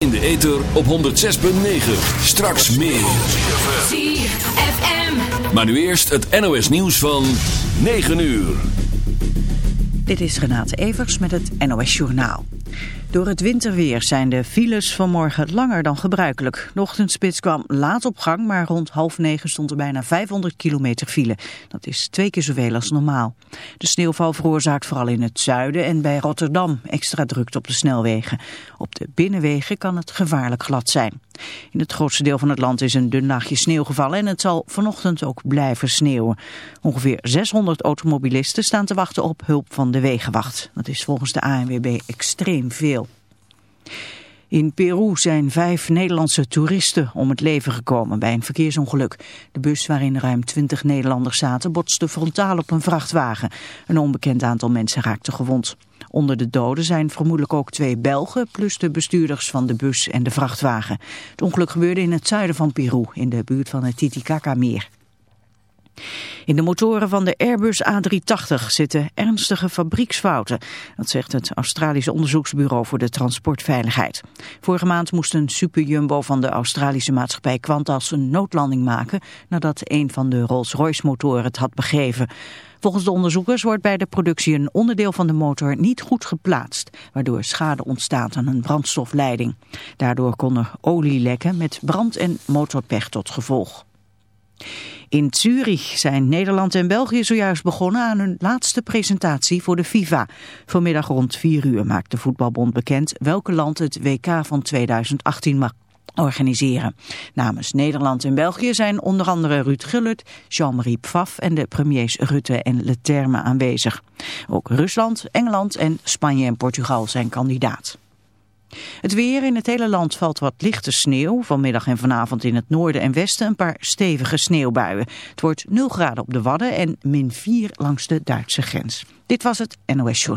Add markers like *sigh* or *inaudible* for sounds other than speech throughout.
In de ether op 106.9. Straks meer. ZFM. Maar nu eerst het NOS nieuws van 9 uur. Dit is Renate Evers met het NOS Journaal. Door het winterweer zijn de files vanmorgen langer dan gebruikelijk. De ochtendspits kwam laat op gang, maar rond half negen stond er bijna 500 kilometer file. Dat is twee keer zoveel als normaal. De sneeuwval veroorzaakt vooral in het zuiden en bij Rotterdam extra drukte op de snelwegen. Op de binnenwegen kan het gevaarlijk glad zijn. In het grootste deel van het land is een dun laagje sneeuw gevallen en het zal vanochtend ook blijven sneeuwen. Ongeveer 600 automobilisten staan te wachten op hulp van de Wegenwacht. Dat is volgens de ANWB extreem veel. In Peru zijn vijf Nederlandse toeristen om het leven gekomen bij een verkeersongeluk. De bus waarin ruim 20 Nederlanders zaten botste frontaal op een vrachtwagen. Een onbekend aantal mensen raakte gewond. Onder de doden zijn vermoedelijk ook twee Belgen plus de bestuurders van de bus en de vrachtwagen. Het ongeluk gebeurde in het zuiden van Peru in de buurt van het Titicaca-meer. In de motoren van de Airbus A380 zitten ernstige fabrieksfouten. Dat zegt het Australische Onderzoeksbureau voor de Transportveiligheid. Vorige maand moest een superjumbo van de Australische maatschappij Qantas een noodlanding maken... nadat een van de Rolls-Royce motoren het had begeven. Volgens de onderzoekers wordt bij de productie een onderdeel van de motor niet goed geplaatst, waardoor schade ontstaat aan een brandstofleiding. Daardoor kon er olie lekken met brand- en motorpech tot gevolg. In Zurich zijn Nederland en België zojuist begonnen aan hun laatste presentatie voor de FIFA. Vanmiddag rond 4 uur maakt de voetbalbond bekend welke land het WK van 2018 mag organiseren. Namens Nederland en België zijn onder andere Ruud Gullert, Jean-Marie Pfaff en de premiers Rutte en Leterme aanwezig. Ook Rusland, Engeland en Spanje en Portugal zijn kandidaat. Het weer in het hele land valt wat lichte sneeuw. Vanmiddag en vanavond in het noorden en westen een paar stevige sneeuwbuien. Het wordt 0 graden op de Wadden en min 4 langs de Duitse grens. Dit was het NOS Show.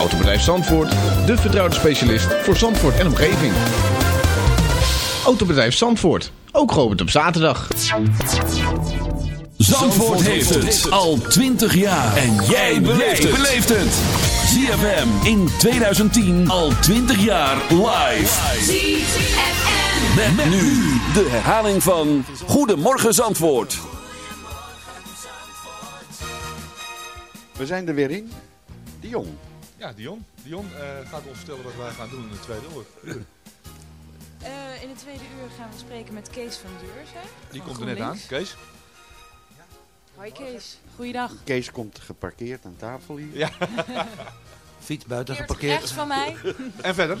Autobedrijf Zandvoort, de vertrouwde specialist voor Zandvoort en omgeving. Autobedrijf Zandvoort, ook geopend op zaterdag. Zandvoort heeft het al 20 jaar. En jij beleeft het. ZFM in 2010 al 20 jaar live. ZFM. Met, met nu de herhaling van Goedemorgen Zandvoort. We zijn er weer in. Dion. Ja, Dion. Dion eh, gaat ons vertellen wat wij gaan doen in de tweede uur. Eh, in het tweede uur gaan we spreken met Kees van Deurzen. Die van komt er net aan. Kees? Hoi Kees, goeiedag. Kees komt geparkeerd aan tafel hier. Ja. *laughs* Fiets buiten Keert geparkeerd. rechts van mij. *laughs* En verder?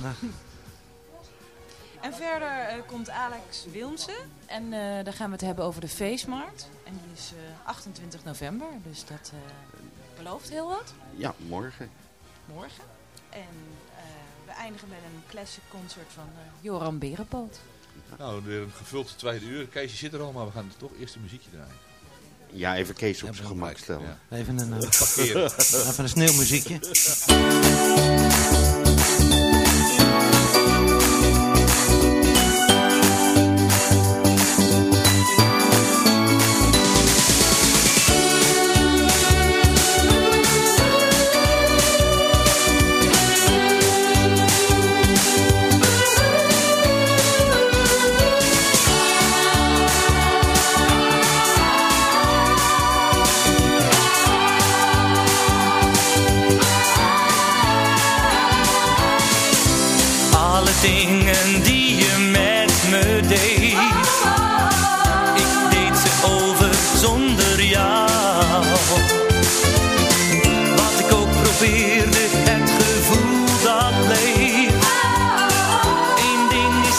En verder eh, komt Alex Wilmsen. En eh, dan gaan we het hebben over de feestmarkt. En die is eh, 28 november, dus dat eh, belooft heel wat. Ja, morgen. Morgen. En eh, we eindigen met een classic concert van eh, Joram Berenpoot. Nou, weer een gevuld tweede uur. Kees, je zit er al, maar we gaan toch eerst een muziekje draaien. Ja, even Kees op zijn gemak stellen. Ja. Even een, eh, Parkeren. even een sneeuwmuziekje. *laughs*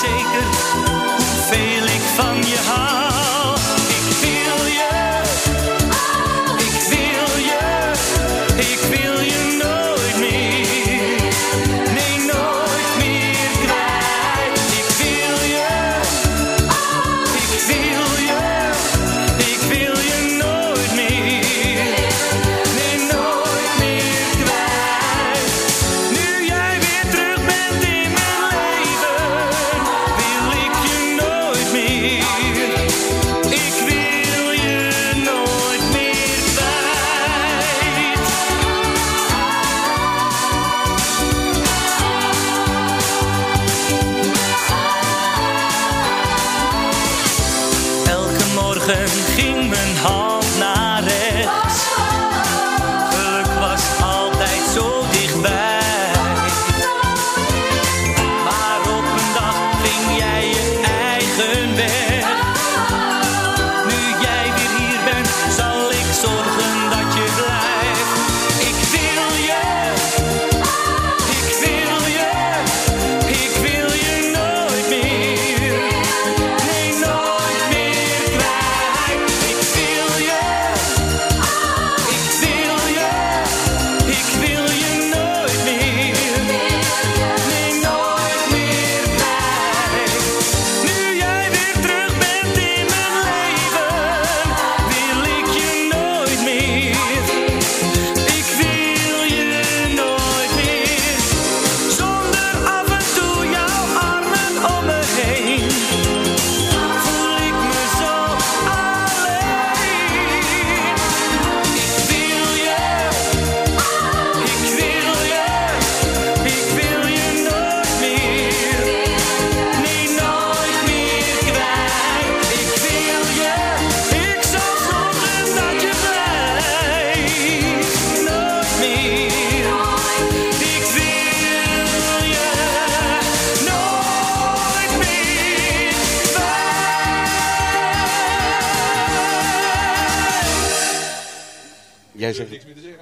zeker.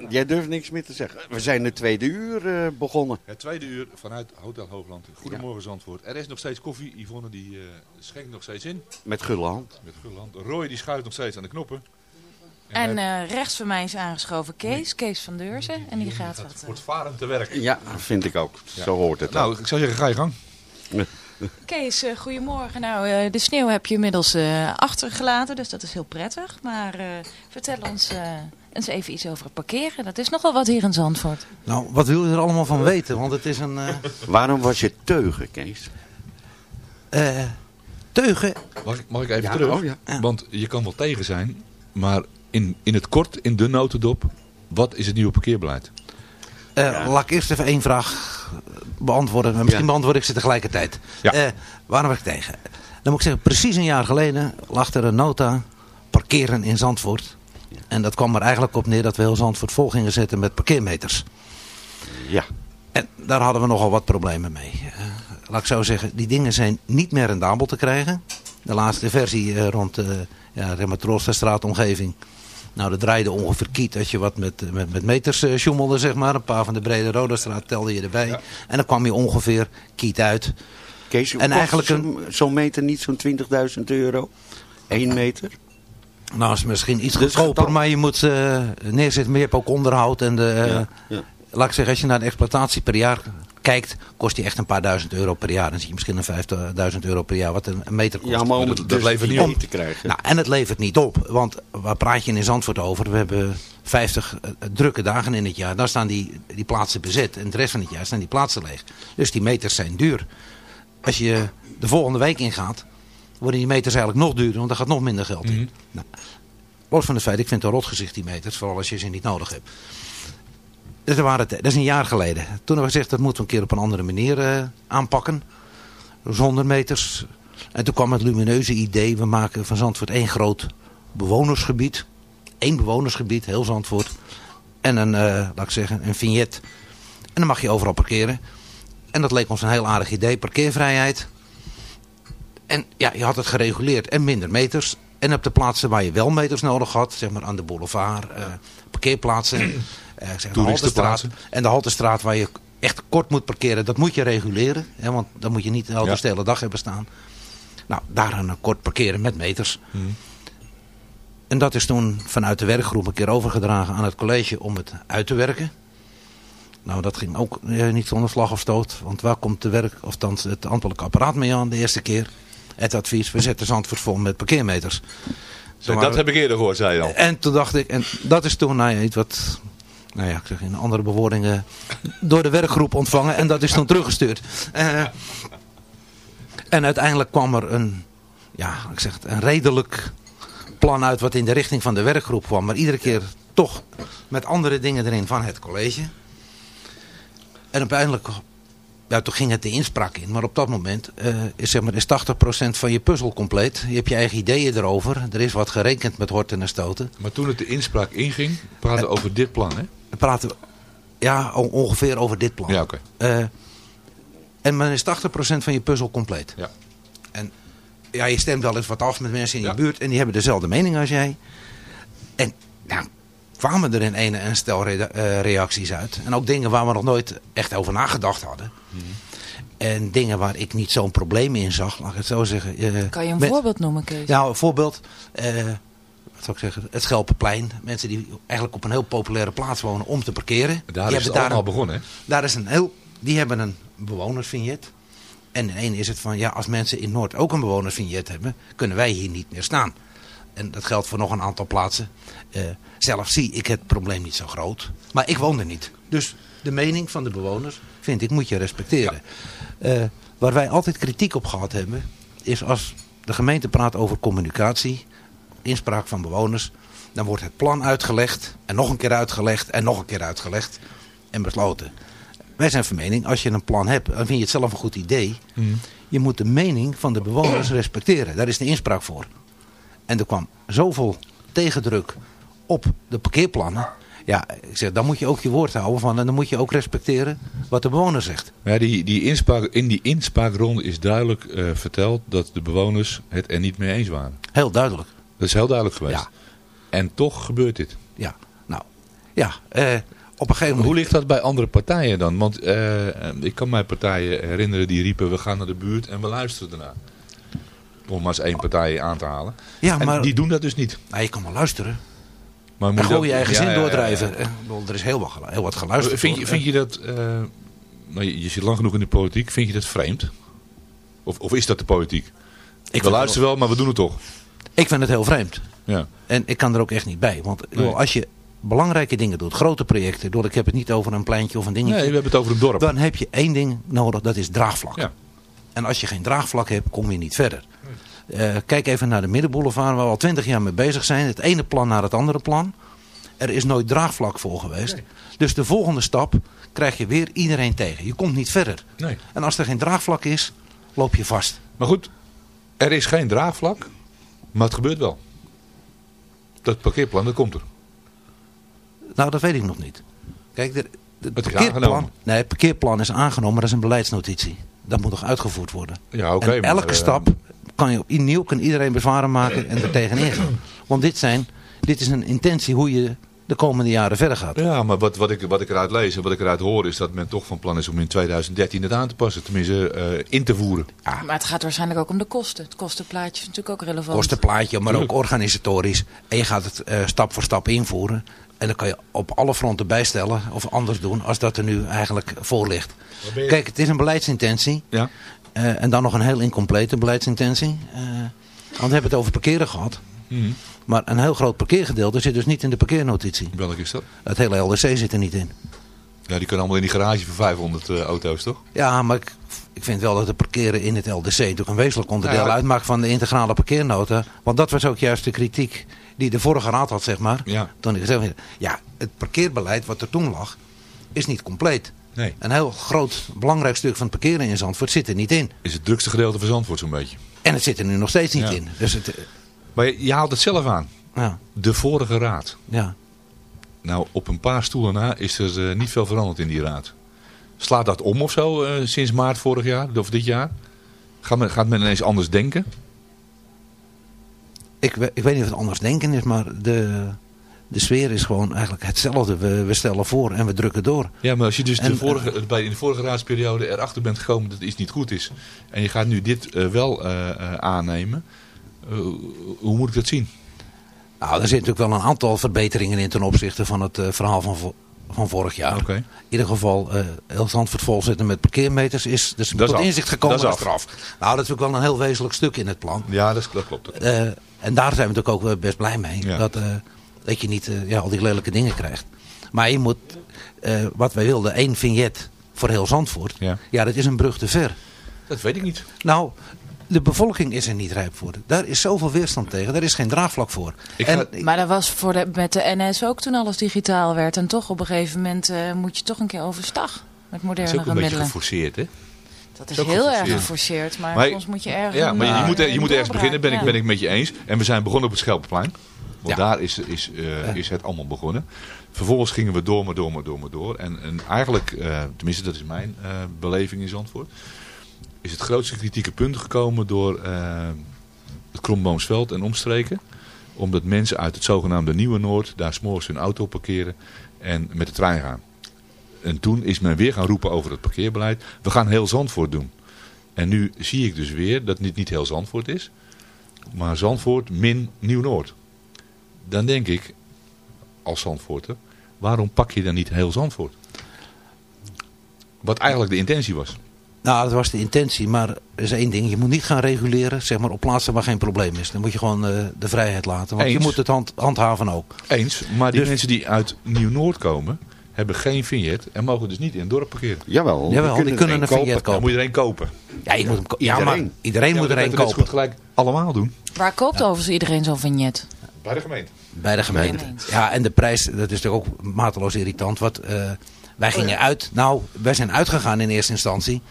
Jij durft niks meer te zeggen. We zijn de tweede uur eh, begonnen. Het tweede uur vanuit Hotel Hoogland. Goedemorgen Zandvoort. Er is nog steeds koffie. Yvonne die uh, schenkt nog steeds in. Met gulle hand. Met gulle hand. Roy die schuift nog steeds aan de knoppen. En, en uh, rechts van mij is aangeschoven Kees, Kees van Deurzen. En die gaat, gaat voortvarend te werk. Ja, vind ik ook. Ja. Zo hoort het. Nou, ook. ik zou zeggen, ga je gang. *laughs* Kees, uh, goedemorgen. Nou, uh, de sneeuw heb je inmiddels uh, achtergelaten, dus dat is heel prettig. Maar vertel ons eens even iets over het parkeren. Dat is nogal wat hier in Zandvoort. Nou, wat wil je er allemaal van weten? Want het is een... Waarom was je teugen, Kees? teugen? Mag ik, mag ik even ja, terug? Oh, ja. Want je kan wel tegen zijn, maar in, in het kort, in de notendop, wat is het nieuwe parkeerbeleid? Ja. Laat ik eerst even één vraag beantwoorden. Maar misschien ja. beantwoord ik ze tegelijkertijd. Ja. Uh, waarom ben ik tegen? Dan moet ik zeggen, precies een jaar geleden lag er een nota parkeren in Zandvoort. En dat kwam er eigenlijk op neer dat we heel Zandvoort vol gingen zetten met parkeermeters. Ja. En daar hadden we nogal wat problemen mee. Uh, laat ik zo zeggen, die dingen zijn niet meer rendabel te krijgen. De laatste versie uh, rond de ja, Rematrosterstraatomgeving. Nou, dat draaide ongeveer kiet als je wat met, met, met meters uh, sjoemelde, zeg maar. Een paar van de brede Rodestraat telde je erbij. Ja. En dan kwam je ongeveer kiet uit. Kees, en eigenlijk zo'n meter niet zo'n 20.000 euro? Eén meter? Nou, is misschien iets dus goedkoper, maar je moet uh, neerzetten. Maar je hebt ook onderhoud. En de, uh, ja, ja. Laat ik zeggen, als je naar de exploitatie per jaar kijkt, kost die echt een paar duizend euro per jaar. Dan zie je misschien een vijfduizend euro per jaar wat een meter kost. Ja, maar om het dat, dat levert niet op te krijgen. Nou, en het levert niet op, want waar praat je in Zandvoort over? We hebben 50 uh, drukke dagen in het jaar. Dan staan die, die plaatsen bezet en het rest van het jaar staan die plaatsen leeg. Dus die meters zijn duur. Als je de volgende week ingaat, worden die meters eigenlijk nog duurder, want er gaat nog minder geld in. Mm -hmm. nou, los van het feit, ik vind het een rotgezicht die meters, vooral als je ze niet nodig hebt. Dus dat, waren dat is een jaar geleden. Toen hebben we gezegd, dat moeten we een keer op een andere manier uh, aanpakken. Zonder meters. En toen kwam het lumineuze idee, we maken van Zandvoort één groot bewonersgebied. Eén bewonersgebied, heel Zandvoort. En een, uh, laat ik zeggen, een vignet. En dan mag je overal parkeren. En dat leek ons een heel aardig idee, parkeervrijheid. En ja, je had het gereguleerd en minder meters. En op de plaatsen waar je wel meters nodig had, zeg maar aan de boulevard, uh, parkeerplaatsen... Uh, zeg, de Haltestraat. En de Haltestraat waar je echt kort moet parkeren, dat moet je reguleren. Hè, want dan moet je niet de ja. de hele dag hebben staan. Nou, daar een kort parkeren met meters. Hmm. En dat is toen vanuit de werkgroep een keer overgedragen aan het college om het uit te werken. Nou, dat ging ook eh, niet zonder slag of stoot. Want waar komt de werk, of dan het ambtelijke apparaat mee aan de eerste keer? Het advies, we zetten Zandvoort vol met parkeermeters. Dat heb ik eerder gehoord, zei je al. En toen dacht ik, en dat is toen nou ja, iets wat nou ja, ik zeg in andere bewoordingen, door de werkgroep ontvangen. En dat is toen teruggestuurd. Uh, en uiteindelijk kwam er een, ja, ik zeg het, een redelijk plan uit wat in de richting van de werkgroep kwam. Maar iedere keer toch met andere dingen erin van het college. En uiteindelijk, ja, toen ging het de inspraak in. Maar op dat moment uh, is, zeg maar, is 80% van je puzzel compleet. Je hebt je eigen ideeën erover. Er is wat gerekend met horten en stoten. Maar toen het de inspraak inging, praten we over dit plan, hè? Dan praten we ja, ongeveer over dit plan. Ja, oké. Okay. Uh, en men is 80% van je puzzel compleet. Ja. En ja, je stemt wel eens wat af met mensen in je ja. buurt. En die hebben dezelfde mening als jij. En nou, kwamen er in ene een stel re uh, reacties uit. En ook dingen waar we nog nooit echt over nagedacht hadden. Mm. En dingen waar ik niet zo'n probleem in zag, laat ik het zo zeggen. Uh, kan je een met, voorbeeld noemen, Kees? Nou, een voorbeeld. wat zou ik zeggen, het Schelpenplein. Mensen die eigenlijk op een heel populaire plaats wonen om te parkeren. Daar die is het allemaal begonnen, hè? Daar is een heel, die hebben een bewonersvignet. En in één is het van, ja, als mensen in Noord ook een bewonersvignet hebben, kunnen wij hier niet meer staan. En dat geldt voor nog een aantal plaatsen. Uh, zelf zie ik het probleem niet zo groot. Maar ik woon er niet. Dus de mening van de bewoners, vind ik, moet je respecteren. Ja. Uh, waar wij altijd kritiek op gehad hebben, is als de gemeente praat over communicatie, inspraak van bewoners, dan wordt het plan uitgelegd en nog een keer uitgelegd en nog een keer uitgelegd en besloten. Wij zijn van mening, als je een plan hebt, dan vind je het zelf een goed idee. Mm. Je moet de mening van de bewoners respecteren. Daar is de inspraak voor. En er kwam zoveel tegendruk op de parkeerplannen. Ja, ik zeg, dan moet je ook je woord houden van en dan moet je ook respecteren wat de bewoner zegt. Ja, die, die inspraak, in die inspraakronde is duidelijk uh, verteld dat de bewoners het er niet mee eens waren. Heel duidelijk. Dat is heel duidelijk geweest. Ja. En toch gebeurt dit. Ja, nou. Ja, eh, op een gegeven moment... Hoe ligt dat bij andere partijen dan? Want eh, ik kan mij partijen herinneren die riepen we gaan naar de buurt en we luisteren ernaar. Om maar eens één partij aan te halen. Ja, En maar die doen dat dus niet. nou, je kan wel luisteren. Maar En moet gewoon je eigen zin doordrijven. Er is heel wat, heel wat geluisterd. Vind je, vind je dat, eh, nou, je, je zit lang genoeg in de politiek, vind je dat vreemd? Of, of is dat de politiek? Ik we luisteren wel, maar we doen het toch. Ik vind het heel vreemd. Ja. En ik kan er ook echt niet bij. Want als je belangrijke dingen doet, grote projecten, bedoel, ik heb het niet over een pleintje of een dingetje. Nee, we hebben het over een dorp. Dan heb je één ding nodig, dat is draagvlak. Ja. En als je geen draagvlak hebt, kom je niet verder. Eh, kijk even naar de Middenboulevard, waar we al twintig jaar mee bezig zijn. Het ene plan naar het andere plan. Er is nooit draagvlak voor geweest. Dus de volgende stap krijg je weer iedereen tegen. Je komt niet verder. Nee. En als er geen draagvlak is, loop je vast. Maar goed, er is geen draagvlak, maar het gebeurt wel. Dat parkeerplan, dat komt er. Nou, dat weet ik nog niet. Kijk, de, de- Het parkeerplan, nee, het parkeerplan is aangenomen, maar dat is een beleidsnotitie. Dat moet nog uitgevoerd worden. Ja, oké. en elke eh, stap kan je opnieuw kan iedereen bezwaren maken en er tegenin gaan. Want dit, zijn, dit is een intentie hoe je de komende jaren verder gaat. Ja, maar wat, wat, ik, wat ik eruit lees en wat ik eruit hoor is dat men toch van plan is om in 2013 het aan te passen. Tenminste, eh, in te voeren. Maar het gaat waarschijnlijk ook om de kosten. Het kostenplaatje is natuurlijk ook relevant. Kostenplaatje, maar ook organisatorisch. En je gaat het eh, stap voor stap invoeren. En dan kan je op alle fronten bijstellen of anders doen als dat er nu eigenlijk voor ligt. Kijk, het is een beleidsintentie. Ja. Eh, en dan nog een heel incomplete beleidsintentie. Eh, want we hebben het over parkeren gehad. Mhm. Maar een heel groot parkeergedeelte zit dus niet in de parkeernotitie. Welke is dat? Het hele LDC zit er niet in. Ja, die kunnen allemaal in die garage voor 500 eh, auto's, toch? Ja, maar ik, ik vind wel dat het parkeren in het LDC natuurlijk een wezenlijk onderdeel ja. uitmaakt van de integrale parkeernota. Want dat was ook juist de kritiek die de vorige raad had, zeg maar. Ja. Toen ik gezegd ja, het parkeerbeleid wat er toen lag, is niet compleet. Nee. Een heel groot, belangrijk stuk van het parkeren in Zandvoort zit er niet in. Is het drukste gedeelte van Zandvoort zo'n beetje. En het zit er nu nog steeds niet Ja. in. Dus het, eh, Maar je, je haalt het zelf aan. ja, De vorige raad. ja. Nou, op een paar stoelen na is er eh, niet veel veranderd in die raad. Slaat dat om of zo eh, sinds maart vorig jaar of dit jaar? Gaat men, gaat men ineens anders denken? Ik, ik weet niet of het anders denken is, maar de, de sfeer is gewoon eigenlijk hetzelfde. We, we stellen voor en we drukken door. Ja, maar als je dus de En, vorige, bij, in de vorige raadsperiode erachter bent gekomen dat iets niet goed is. En je gaat nu dit eh, wel eh, eh, aannemen. eh, hoe moet ik dat zien? Nou, er zitten natuurlijk wel een aantal verbeteringen in ten opzichte van het eh, verhaal van, van vorig jaar. In ieder geval, eh heel Zandvoort volzetten met parkeermeters is dus Dat is tot af. inzicht gekomen Dat is. Nou, dat is natuurlijk wel een heel wezenlijk stuk in het plan. Ja, dat, klopt. Eh, en daar zijn we natuurlijk ook best blij mee. Ja. Dat, eh, dat je niet ja, al die lelijke dingen krijgt. Maar je moet, wat wij wilden, één vignet voor heel Zandvoort. Ja. ja, dat is een brug te ver. Dat weet ik niet. Nou, de bevolking is er niet rijp voor. Daar is zoveel weerstand tegen. Daar is geen draagvlak voor. En, Maar dat was voor de, met de NS ook toen alles digitaal werd. En toch op een gegeven moment eh, moet je toch een keer overstag. Met Dat is ook een beetje middelen. geforceerd, hè? Dat is heel erg geforceerd. Maar, Maar- soms moet je ergens... Ja, maar je, moet, eh, je moet ergens beginnen, ben ik, ben ik met je eens. En we zijn begonnen op het Schelpenplein. Want Ja. daar is, is, eh, is het allemaal begonnen. Vervolgens gingen we door, maar door, maar door, maar door. En, en eigenlijk, eh, tenminste dat is mijn eh, beleving in Zandvoort... is het grootste kritieke punt gekomen door eh, het Kromboomsveld en omstreken. Omdat mensen uit het zogenaamde Nieuwe Noord daar s'morgens hun auto parkeren en met de trein gaan. En toen is men weer gaan roepen over het parkeerbeleid. We gaan heel Zandvoort doen. En nu zie ik dus weer dat dit niet heel Zandvoort is. Maar Zandvoort min Nieuw-Noord. Dan denk ik, als Zandvoorter, waarom pak je dan niet heel Zandvoort? Wat eigenlijk de intentie was. Nou, dat was de intentie, maar er is één ding. Je moet niet gaan reguleren zeg maar, op plaatsen waar geen probleem is. Dan moet je gewoon eh, de vrijheid laten. Want je moet het hand, handhaven ook. Eens, maar die Dus- mensen die uit Nieuw-Noord komen, hebben geen vignet en mogen dus niet in het dorp parkeren. Jawel, Jawel, die kunnen er een vignet Dan kopen. moet je er één kopen. Ja, je moet hem ko- ja, maar Iedereen. iedereen moet er één Dat zo kopen. goed gelijk allemaal doen. Waar koopt overigens iedereen zo'n vignet? Bij de gemeente. Bij de gemeente. Ja, en de prijs, dat is natuurlijk ook mateloos irritant. Wat, eh, wij gingen uit, nou, wij zijn uitgegaan in eerste instantie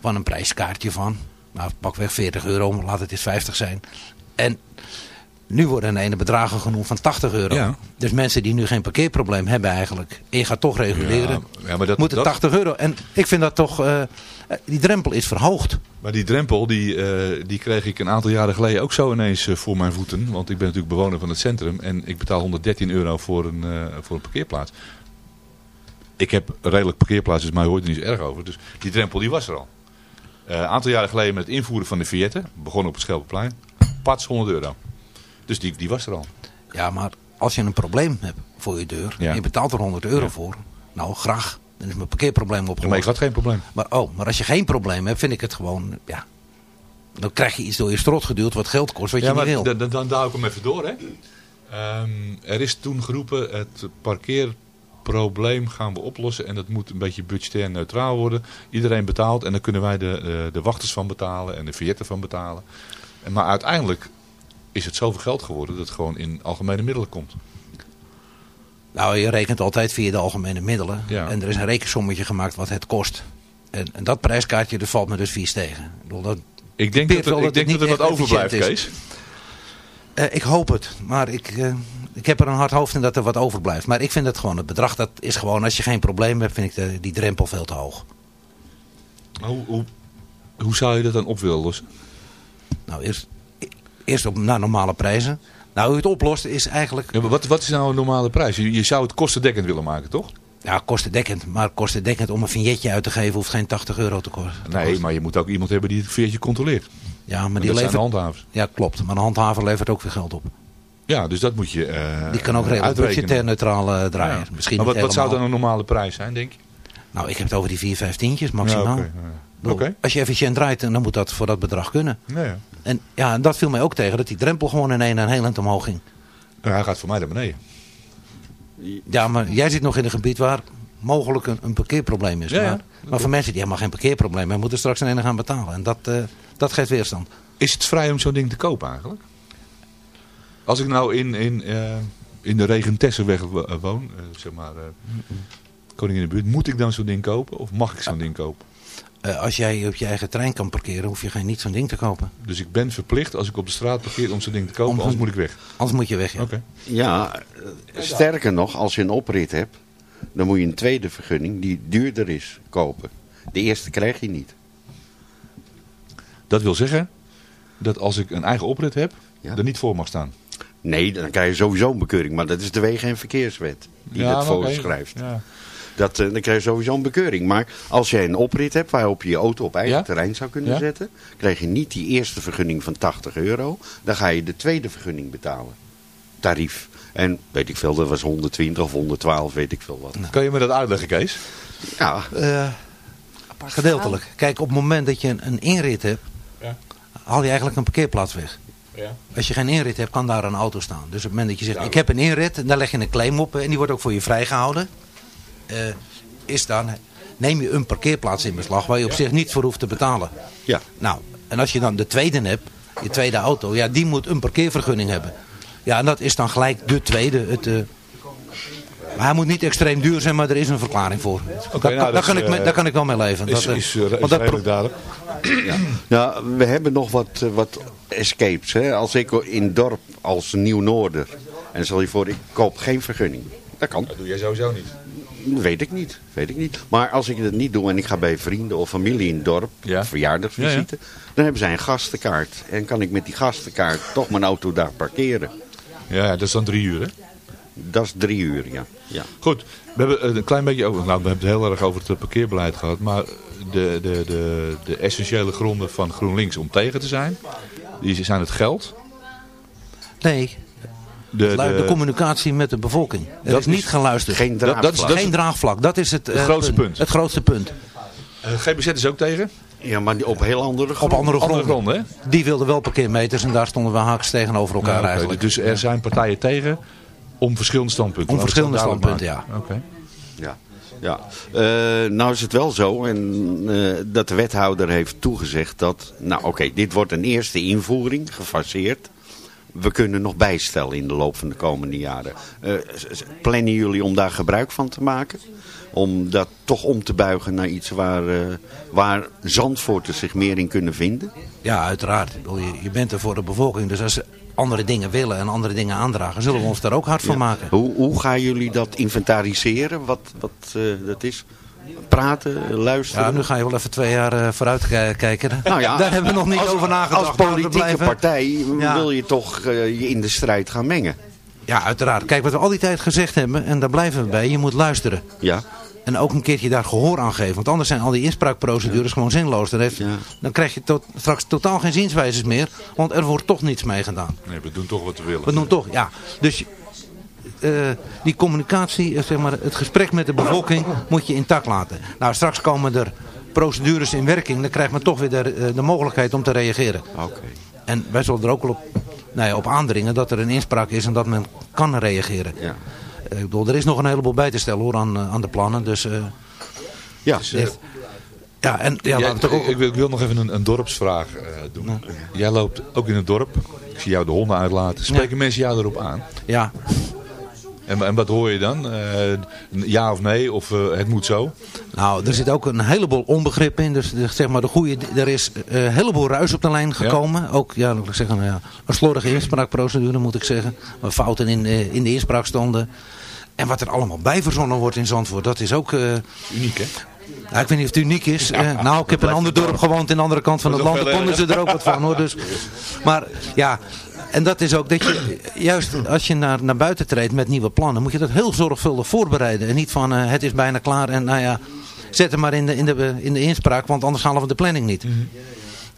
van een prijskaartje van, nou, pakweg 40 euro, maar laat het eens 50 zijn. En Nu worden er ene bedragen genoemd van 80 euro. Ja. Dus mensen die nu geen parkeerprobleem hebben eigenlijk. En je gaat toch reguleren. Ja, ja, maar dat- moeten dat- 80 euro. En ik vind dat toch... eh, die drempel is verhoogd. Maar die drempel, die, eh, die kreeg ik een aantal jaren geleden ook zo ineens eh, voor mijn voeten. Want ik ben natuurlijk bewoner van het centrum en ik betaal 113 euro voor een, eh, voor een parkeerplaats. Ik heb redelijk parkeerplaats, dus mij hoort er niet zo erg over. Dus die drempel die was er al. Eh, Een aantal jaren geleden met het invoeren van de Fiat, begonnen op het Schelpenplein, pats 100 euro. Dus die, die was er al. Ja, maar als je een probleem hebt voor je deur. Ja. En je betaalt er 100 euro Ja. voor. Nou, graag. Dan is mijn parkeerprobleem opgelost. maar ik had geen probleem. Maar, oh, maar als je geen probleem hebt, vind ik het gewoon... Ja, dan krijg je iets door je strot geduwd wat geld kost wat je maar niet wil. dan, dan, dan duw ik hem even door. Hè. Ehm, er is toen geroepen, het parkeerprobleem gaan we oplossen. En dat moet een beetje budgetair neutraal worden. Iedereen betaalt en dan kunnen wij de, de, de wachters van betalen en de vignetten van betalen. En, maar uiteindelijk is het zoveel geld geworden dat het gewoon in algemene middelen komt. Nou, je rekent altijd via de algemene middelen. Ja. En er is een rekensommetje gemaakt wat het kost. En, en dat prijskaartje dat valt me dus vies tegen. Ik, bedoel, dat Ik denk dat er, ik denk dat er wat overblijft, Kees. Eh, ik hoop het. Maar ik, eh, ik heb er een hard hoofd in dat er wat overblijft. Maar ik vind het gewoon, het bedrag dat is gewoon, als je geen probleem hebt, vind ik de, die drempel veel te hoog. Maar Hoe, hoe, hoe zou je dat dan op willen lossen? Nou, eerst, eerst op naar normale prijzen. Nou, hoe je het oplost is eigenlijk... Ja, maar wat, wat is nou een normale prijs? Je, je zou het kostendekkend willen maken, toch? Ja, kostendekkend. Maar kostendekkend om een vignetje uit te geven hoeft geen 80 euro te kosten. Nee, maar je moet ook iemand hebben die het veertje controleert. Ja, maar En die dat zijn levert... handhavers. Ja, klopt. Maar een handhaver levert ook weer geld op. Ja, dus dat moet je eh Die kan ook redelijk budgetair neutraal eh, draaien. Ja. Misschien maar wat, wat zou dan een normale prijs zijn, denk je? Nou, ik heb het over die 4, 5 tientjes maximaal. Ja, ja. bedoel. Als je efficiënt draait, dan moet dat voor dat bedrag kunnen. Ja, ja. En ja, en dat viel mij ook tegen, dat die drempel gewoon in een en heel eind omhoog ging. Nou, hij gaat voor mij naar beneden. Ja, maar jij zit nog in een gebied waar mogelijk een, een parkeerprobleem is. Ja, ja. maar, maar voor mensen die helemaal geen parkeerprobleem hebben, moeten straks een ene gaan betalen. En dat, eh, dat geeft weerstand. Is het vrij om zo'n ding te kopen eigenlijk? Als ik nou in, in, eh, in de Regentessenweg eh, woon, eh, zeg maar, eh Koning in de buurt, moet ik dan zo'n ding kopen of mag ik zo'n ding kopen? Eh, als jij op je eigen trein kan parkeren, hoef je geen, niet zo'n ding te kopen. Dus ik ben verplicht als ik op de straat parkeer om zo'n ding te kopen, Om- anders moet ik weg. Anders moet je weg. Ja. Oké. Ja, sterker nog, als je een oprit hebt, dan moet je een tweede vergunning die duurder is kopen. De eerste krijg je niet. Dat wil zeggen dat als ik een eigen oprit heb, Ja. er niet voor mag staan. Nee, dan krijg je sowieso een bekeuring. Maar dat is de Wegen- en Verkeerswet die Ja, dat voorschrijft. Ja. Dat, eh, dan krijg je sowieso een bekeuring. Maar als jij een oprit hebt waarop je je auto op eigen Ja? terrein zou kunnen Ja? zetten, krijg je niet die eerste vergunning van 80 euro. Dan ga je de tweede vergunning betalen. Tarief. En weet ik veel, dat was 120 of 112, weet ik veel wat. Kan je me dat uitleggen, Kees? Ja, Eh, gedeeltelijk. Kijk, op het moment dat je een, een inrit hebt, Ja. haal je eigenlijk een parkeerplaats weg. Ja. Als je geen inrit hebt, kan daar een auto staan. Dus op het moment dat je zegt, ik heb een inrit, dan leg je een claim op en die wordt ook voor je vrijgehouden. Eh, is dan, neem je een parkeerplaats in beslag waar je op zich niet voor hoeft te betalen. ja. Nou, en als je dan de tweede hebt, je tweede auto, ja, die moet een parkeervergunning hebben. Ja, en dat is dan gelijk de tweede. Het, eh, maar hij moet niet extreem duur zijn, maar er is een verklaring voor. daar, nou, daar dat kan is, ik, me- eh, daar kan ik wel mee leven. Is, Dat, eh, is, eh, is want dat duidelijk. Ja, we hebben nog wat, eh, wat escapes. Hè? Als ik in dorp als Nieuw-Noorder, en stel je voor, ik koop geen vergunning. Dat kan. Dat doe jij sowieso niet. Weet ik niet, weet ik niet. Maar als ik het niet doe en ik ga bij vrienden of familie in het dorp, Ja. verjaardagsvisite, dan hebben zij een gastenkaart. En kan ik met die gastenkaart toch mijn auto daar parkeren. Ja, dat is dan drie uur, hè? Dat is drie uur, ja. ja. Goed, we hebben het een klein beetje over, nou we hebben het heel erg over het parkeerbeleid gehad, maar de, de, de, de essentiële gronden van GroenLinks om tegen te zijn, die zijn het geld. nee, De, de, de- communicatie met de bevolking. Er Dat is niet geluisterd. Geen dat- draagvlak. dat is- dat Geen draagvlak, dat is het, eh, grootste punt. Het grootste punt. eh, GBZ is ook tegen. Ja, maar die op heel andere Op gronden. andere Andere gronden. gronden, hè? Die wilden wel parkeermeters en daar stonden we haaks tegenover elkaar Ja, eigenlijk. Dus er zijn partijen tegen om verschillende standpunten. Om het verschillende standpunten, maken. Oké. Ja, ja. Eh, nou is het wel zo en, eh, dat de wethouder heeft toegezegd dat... Nou oké, dit wordt een eerste invoering, gefaseerd. We kunnen nog bijstellen in de loop van de komende jaren. Eh, plannen jullie om daar gebruik van te maken? Om dat toch om te buigen naar iets waar, waar zich meer in kunnen vinden? Ja, uiteraard. Je bent er voor de bevolking. Dus als, andere dingen willen en andere dingen aandragen, zullen we ons daar ook hard voor maken. Hoe, hoe gaan jullie dat inventariseren? Wat, wat eh, dat is? Praten, luisteren? Ja, nu ga je wel even twee jaar eh, vooruit ki- kijken. *laughs* Nou ja, daar hebben we nog niet als, over nagedacht. Als politieke partij Ja. wil je toch eh, je in de strijd gaan mengen. Ja, uiteraard. Kijk, wat we al die tijd gezegd hebben, en daar blijven we bij, je moet luisteren. Ja. En ook een keertje daar gehoor aan geven. Want anders zijn al die inspraakprocedures gewoon zinloos. Dan, heeft, dan krijg je tot, straks totaal geen zienswijzes meer. Want er wordt toch niets mee gedaan. Nee, we doen toch wat we willen. We doen toch, ja. Dus eh, die communicatie, eh, zeg maar, het gesprek met de bevolking moet je intact laten. Nou, straks komen er procedures in werking. Dan krijgt men toch weer de, eh, de mogelijkheid om te reageren. Oké. En wij zullen er ook wel op, nou ja, op aandringen dat er een inspraak is en dat men kan reageren. Ja. Eh, ik bedoel, er is nog een heleboel bij te stellen hoor aan, eh, aan de plannen. Dus, eh, Ja. echt- ja, en ja, ook... ik, wil, ik wil nog even een, een dorpsvraag doen. Jij loopt ook in het dorp. Ik zie jou de honden uitlaten. Spreken mensen jou erop aan? Ja, En, en wat hoor je dan? Ja of nee? Of het moet zo? Nou, er zit ook een heleboel onbegrip in. Dus de- zeg maar de goede, er is een heleboel ruis op de lijn gekomen. Ook, ja, ik zeggen, nou ja, een slordige inspraakprocedure moet ik zeggen. Waar fouten in, in de inspraak stonden. En wat er allemaal bij verzonnen wordt in Zandvoort, dat is ook... eh, Uniek, hè? nou, ik weet niet of het uniek is. Eh, nou, ik heb in een ander dorp gewoond in de andere kant van het land. Daar konden ze er ook wat van hoor. Dus, maar ja, en dat is ook dat je, juist als je naar, naar buiten treedt met nieuwe plannen, moet je dat heel zorgvuldig voorbereiden. En niet van eh, het is bijna klaar en nou ja, zet hem maar in de, in de, in de inspraak, want anders halen we de planning niet.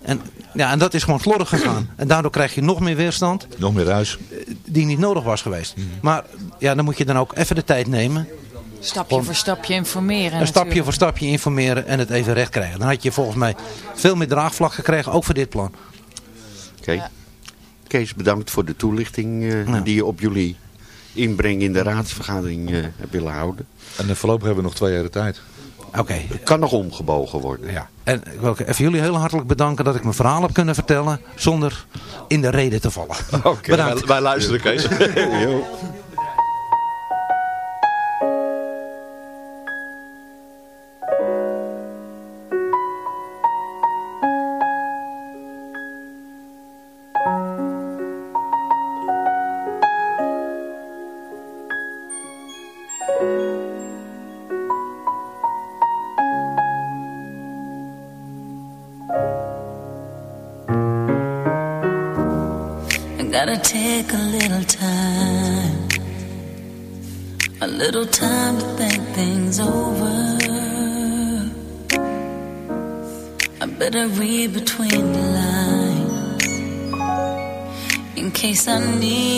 En, ja, en dat is gewoon slordig gegaan. En daardoor krijg je nog meer weerstand Nog meer ruis. die niet nodig was geweest. Maar ja, dan moet je dan ook even de tijd nemen. Stapje voor stapje informeren Een stapje voor stapje informeren en het even recht krijgen. Dan had je volgens mij veel meer draagvlak gekregen, ook voor dit plan. Oké. Kees, bedankt voor de toelichting eh, Ja. die je op jullie inbreng in de raadsvergadering eh, hebt willen houden. En eh, voorlopig hebben we nog twee jaar de tijd. Oké. Het kan nog omgebogen worden. Ja. En ik wil ook even jullie heel hartelijk bedanken dat ik mijn verhaal heb kunnen vertellen zonder in de reden te vallen. Oké, wij, wij luisteren Kees. *laughs* I need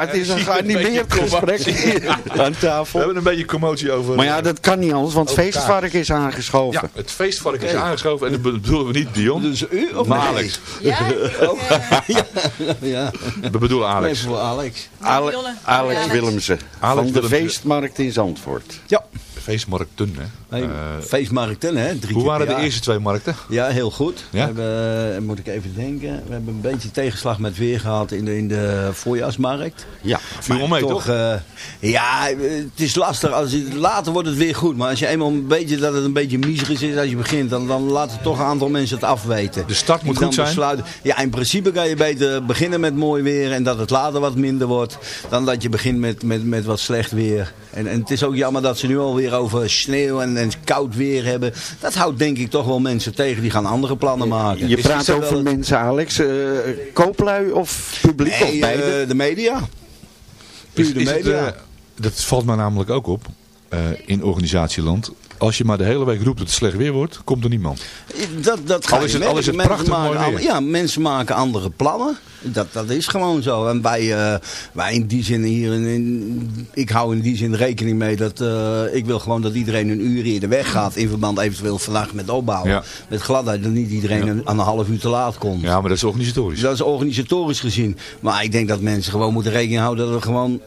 Ja, het is een geanimeerd beetje gesprek aan We tafel. hebben een beetje commotie over... Maar ja, dat kan niet anders, want Over feestvark is aangeschoven. Ja, het feestvark is aangeschoven en dat bedoelen we niet Dion, Dus u of maar nee? Alex. *laughs* Ja, eh, ja. We bedoelen Alex. Voor Alex. Alex Alex. Willemsen Alex van de Willemsen. feestmarkt in Zandvoort. Ja. Feestmarkten, hè. Hey, Eh, feestmarkten, hè? Drie hoe waren de jaar. eerste twee markten? Ja, heel goed. Ja? We hebben, eh, moet ik even denken, we hebben een beetje tegenslag met weer gehad in de, in de voorjaarsmarkt. Ja, Viel wel mee, toch? eh, ja, het is lastig. Als je, later wordt het weer goed. Maar als je eenmaal een beetje, dat het een beetje miserig is als je begint, dan, dan laten toch een aantal mensen het afweten. De start moet goed zijn. besluiten- ja, in principe kan je beter beginnen met mooi weer en dat het later wat minder wordt. Dan dat je begint met, met, met wat slecht weer. En, en het is ook jammer dat ze nu alweer over sneeuw en, en koud weer hebben. Dat houdt denk ik toch wel mensen tegen. Die gaan andere plannen maken. Je Is praat over wel- mensen, Alex. eh, kooplui of publiek of Nee, beide? eh, de media. Puur de het, media. eh, dat valt mij namelijk ook op eh, in organisatieland. Als je maar de hele week roept dat het slecht weer wordt, komt er niemand. Dat, dat ga Al is het- al is het Mensen maken Ja, mensen maken andere plannen. Dat, dat is gewoon zo. En wij, eh, wij in die zin hier, in, in- ik hou in die zin rekening mee dat eh, ik wil gewoon dat iedereen een uur eerder weggaat. In verband eventueel vandaag met opbouwen. Ja. Met gladheid, dat niet iedereen een, aan een half uur te laat komt. Ja, maar dat is organisatorisch. Dat is organisatorisch gezien. Maar ik denk dat mensen gewoon moeten rekening houden dat we gewoon...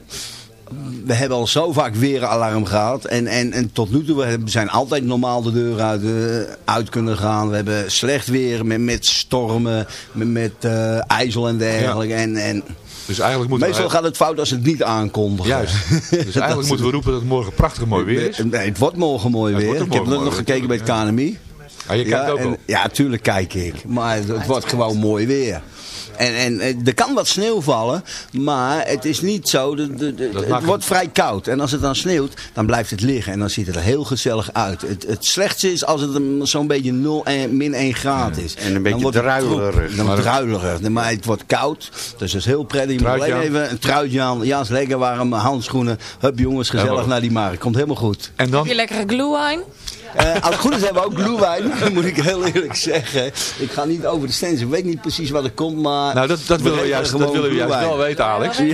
We hebben al zo vaak weer een alarm gehad. En, en, en tot nu toe we zijn altijd normaal de deur uit, eh, uit kunnen gaan. We hebben slecht weer met, met stormen, met, met eh, ijzel en dergelijke. En, en Dus eigenlijk moeten meestal we... gaat het fout als ze het niet aankondigen. Juist. *laughs* Dus eigenlijk moeten we roepen dat het morgen prachtig mooi weer is. Nee, het wordt morgen mooi Ja, weer. Ik heb morgen nog gekeken bij het KNMI. Ah, je kijkt ook en- al. Ja, tuurlijk kijk ik. Maar het, het wordt gewoon mooi weer. En, en eh, er kan wat sneeuw vallen, maar het is niet zo. De, de, de- maakt het wordt vrij koud. En als het dan sneeuwt, dan blijft het liggen. En dan ziet het er heel gezellig uit. Het, het slechtste is als het een- zo'n beetje 0 en min 1 graad is. En een Dan beetje wordt het druilerig. Dan Maar- druilerig. Maar het wordt koud. Dus dat is heel prettig. Je moet alleen even een truitje aan. Ja, is lekker warm. Handschoenen. Hup jongens, gezellig naar die markt. Komt helemaal goed. En dan, Heb je lekkere glühwein? Eh, als het goed is hebben we ook glühwein, *laughs* moet ik heel eerlijk zeggen. Ik ga niet over de stands, ik weet niet precies wat er komt, maar... nou dat, dat willen we juist, dat willen we juist wel weten, Alex. *laughs*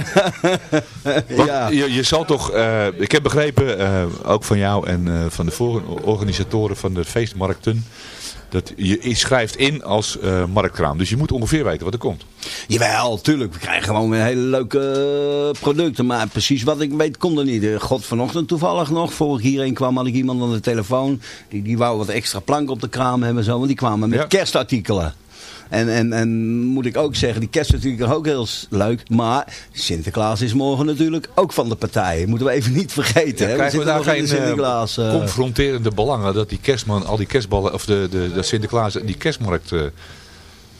Ja. je, je zal toch, eh, ik heb begrepen, eh, ook van jou en eh, van de organisatoren van de feestmarkten, dat je schrijft in als eh, marktkraam. Dus je moet ongeveer weten wat er komt. Jawel, tuurlijk. We krijgen gewoon weer hele leuke eh, producten. Maar precies wat ik weet, komt er niet. Eh, God, vanochtend toevallig nog. Voor ik hierheen kwam, had ik iemand aan de telefoon. Die, die wou wat extra plank op de kraam hebben. Zo, want die kwamen met Ja. kerstartikelen. En, en, en moet ik ook zeggen, die kerstartikelen ook heel leuk. Maar Sinterklaas is morgen natuurlijk ook van de partij. Moeten we even niet vergeten. hè. Krijgen we daar geen de Sinterklaas, eh, eh, confronterende belangen dat die kerstman al die kerstballen, of de, de, de Sinterklaas die kerstmarkt eh, eh,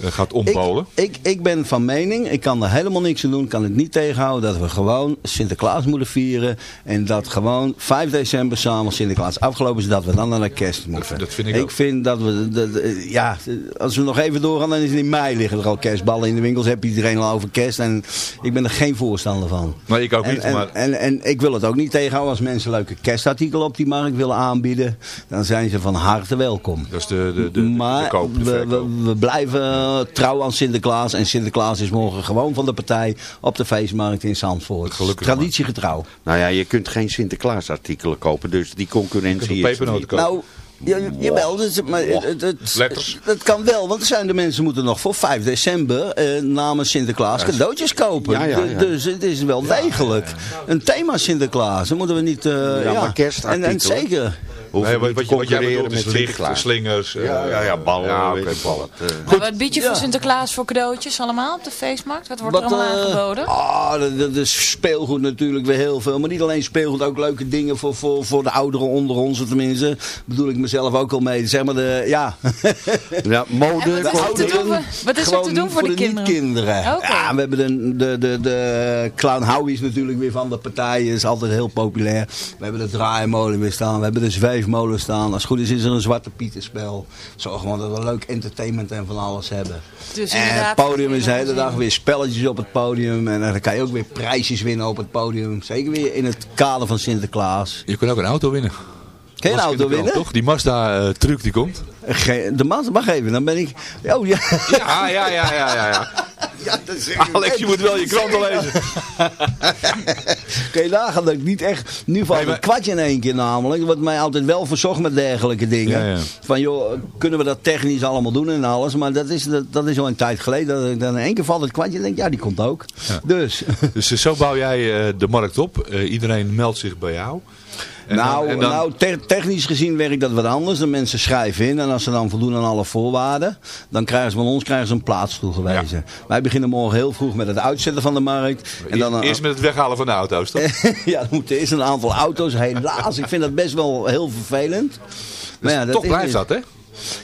gaat ompolen? Ik, ik, ik ben van mening, ik kan er helemaal niks aan doen, kan het niet tegenhouden dat we gewoon Sinterklaas moeten vieren. En dat gewoon 5 december samen Sinterklaas afgelopen is, dat we dan naar de kerst moeten. dat vind ik ik ook. vind dat we, ja, als we nog even doorgaan, dan is het in mei liggen er al kerstballen in de winkels. Heb iedereen al over kerst en ik ben er geen voorstander van. Nee, ik ook En, niet. en, maar en, en ik wil het ook niet tegenhouden als mensen leuke kerstartikelen op die markt willen aanbieden. Dan zijn ze van harte welkom. dat is de, de, de, Maar de koop, de we, verkoop. we, we blijven eh, trouw aan Sinterklaas. En Sinterklaas is morgen gewoon van de partij op de feestmarkt in Zandvoort. Gelukkig maar. Traditiegetrouw. Nou ja, je kunt geen Sinterklaas artikelen kopen, dus die concurrentie Je is. Nou, ja, jawel, dus, maar het, het, het, Letters. het kan wel, want er zijn de mensen moeten nog voor 5 december eh, namens Sinterklaas cadeautjes kopen. Ja, ja, ja. Du- Dus het is wel degelijk een thema Sinterklaas. Dan moeten we niet... eh, ja. En, en zeker. Nee, wat, je, wat jij bedoelt is licht, slingers. eh, Ja, ja, ja, ballen. Ja, ik wat. ballen. Eh, Maar wat bied je Ja. voor Sinterklaas voor cadeautjes allemaal op de feestmarkt? Wat wordt er Wat, allemaal eh, aangeboden? Ah, dat, dat is speelgoed natuurlijk weer heel veel. Maar niet alleen speelgoed, ook leuke dingen voor, voor, voor de ouderen onder ons. Tenminste, bedoel ik mezelf ook al mee. Zeg maar de, ja. Ja, *laughs* mode. Wat is er te doen voor- wat is er te doen voor de kinderen? Ja, we hebben de, de, de, de Clown Howie is natuurlijk weer van de partij. Is altijd heel populair. We hebben de draaimolen weer staan. We hebben de zweefmolen staan. Als het goed is, is er een Zwarte Pieterspel. Zorg gewoon dat we leuk entertainment en van alles hebben. Dus en het podium is de hele dag weer spelletjes op het podium. En dan kan je ook weer prijsjes winnen op het podium. Zeker weer in het kader van Sinterklaas. Je kunt ook een auto winnen. Kun je een Was ik in auto winnen? Toch? Die Mazda eh, die komt. De man, wacht even, dan ben ik... Oh ja. Ja, ja, ja, ja, ja. ja. Dat Alex, je moet wel je kranten *laughs* lezen. Kun je nagaan dat ik niet echt... Nu valt het kwartje in één keer namelijk. Wat mij altijd wel verzocht met dergelijke dingen. Van joh, kunnen we dat technisch allemaal doen en alles. Maar dat is, dat, dat is al een tijd geleden. Dat ik dan in één keer valt het kwartje en denk ja, die komt ook. Dus... *laughs* Dus eh, zo bouw jij eh, de markt op. Eh, iedereen meldt zich bij jou. En dan- nou, dan- nou te- technisch gezien werkt dat wat anders. De mensen schrijven in en als ze dan voldoen aan alle voorwaarden, dan krijgen ze van ons krijgen ze een plaats toegewezen. Wij beginnen morgen heel vroeg met het uitzetten van de markt. En dan, Eerst met het weghalen van de auto's, toch? *laughs* ja, er moeten eerst een aantal auto's. Helaas, ik vind dat best wel heel vervelend. Maar ja, Dus toch is- blijft dat, hè?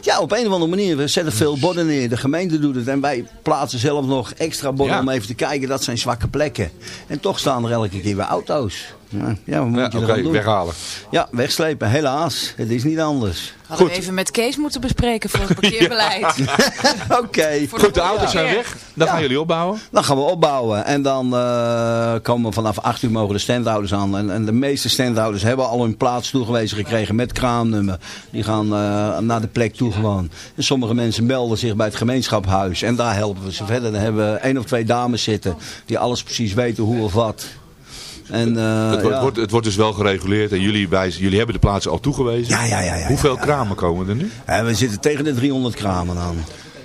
Ja, op een of andere manier. We zetten veel borden neer. De gemeente doet het. En wij plaatsen zelf nog extra borden Ja. om even te kijken. Dat zijn zwakke plekken. En toch staan er elke keer weer auto's. Ja, ja wat moet Ja, doen? weghalen. Ja, wegslepen. Helaas. Het is niet anders. Hadden we even met Kees moeten bespreken voor het *laughs* parkeerbeleid. *laughs* Oké. Goed, de auto's zijn weg. Dan gaan jullie opbouwen. Dan gaan we opbouwen. En dan eh, komen we vanaf 8 uur mogen de standhouders aan. En, en de meeste standhouders hebben al hun plaats toegewezen gekregen met kraamnummer. Die gaan eh, naar de plek toe gewoon. En sommige mensen melden zich bij het gemeenschaphuis. En daar helpen we ze verder. Dan hebben we één of twee dames zitten die alles precies weten hoe of wat. En, eh, het, wordt, ja. wordt, het wordt dus wel gereguleerd en jullie, wijzen, jullie hebben de plaatsen al toegewezen. Ja, ja, ja, ja, Hoeveel kramen komen er nu? En we zitten tegen de 300 kramen aan.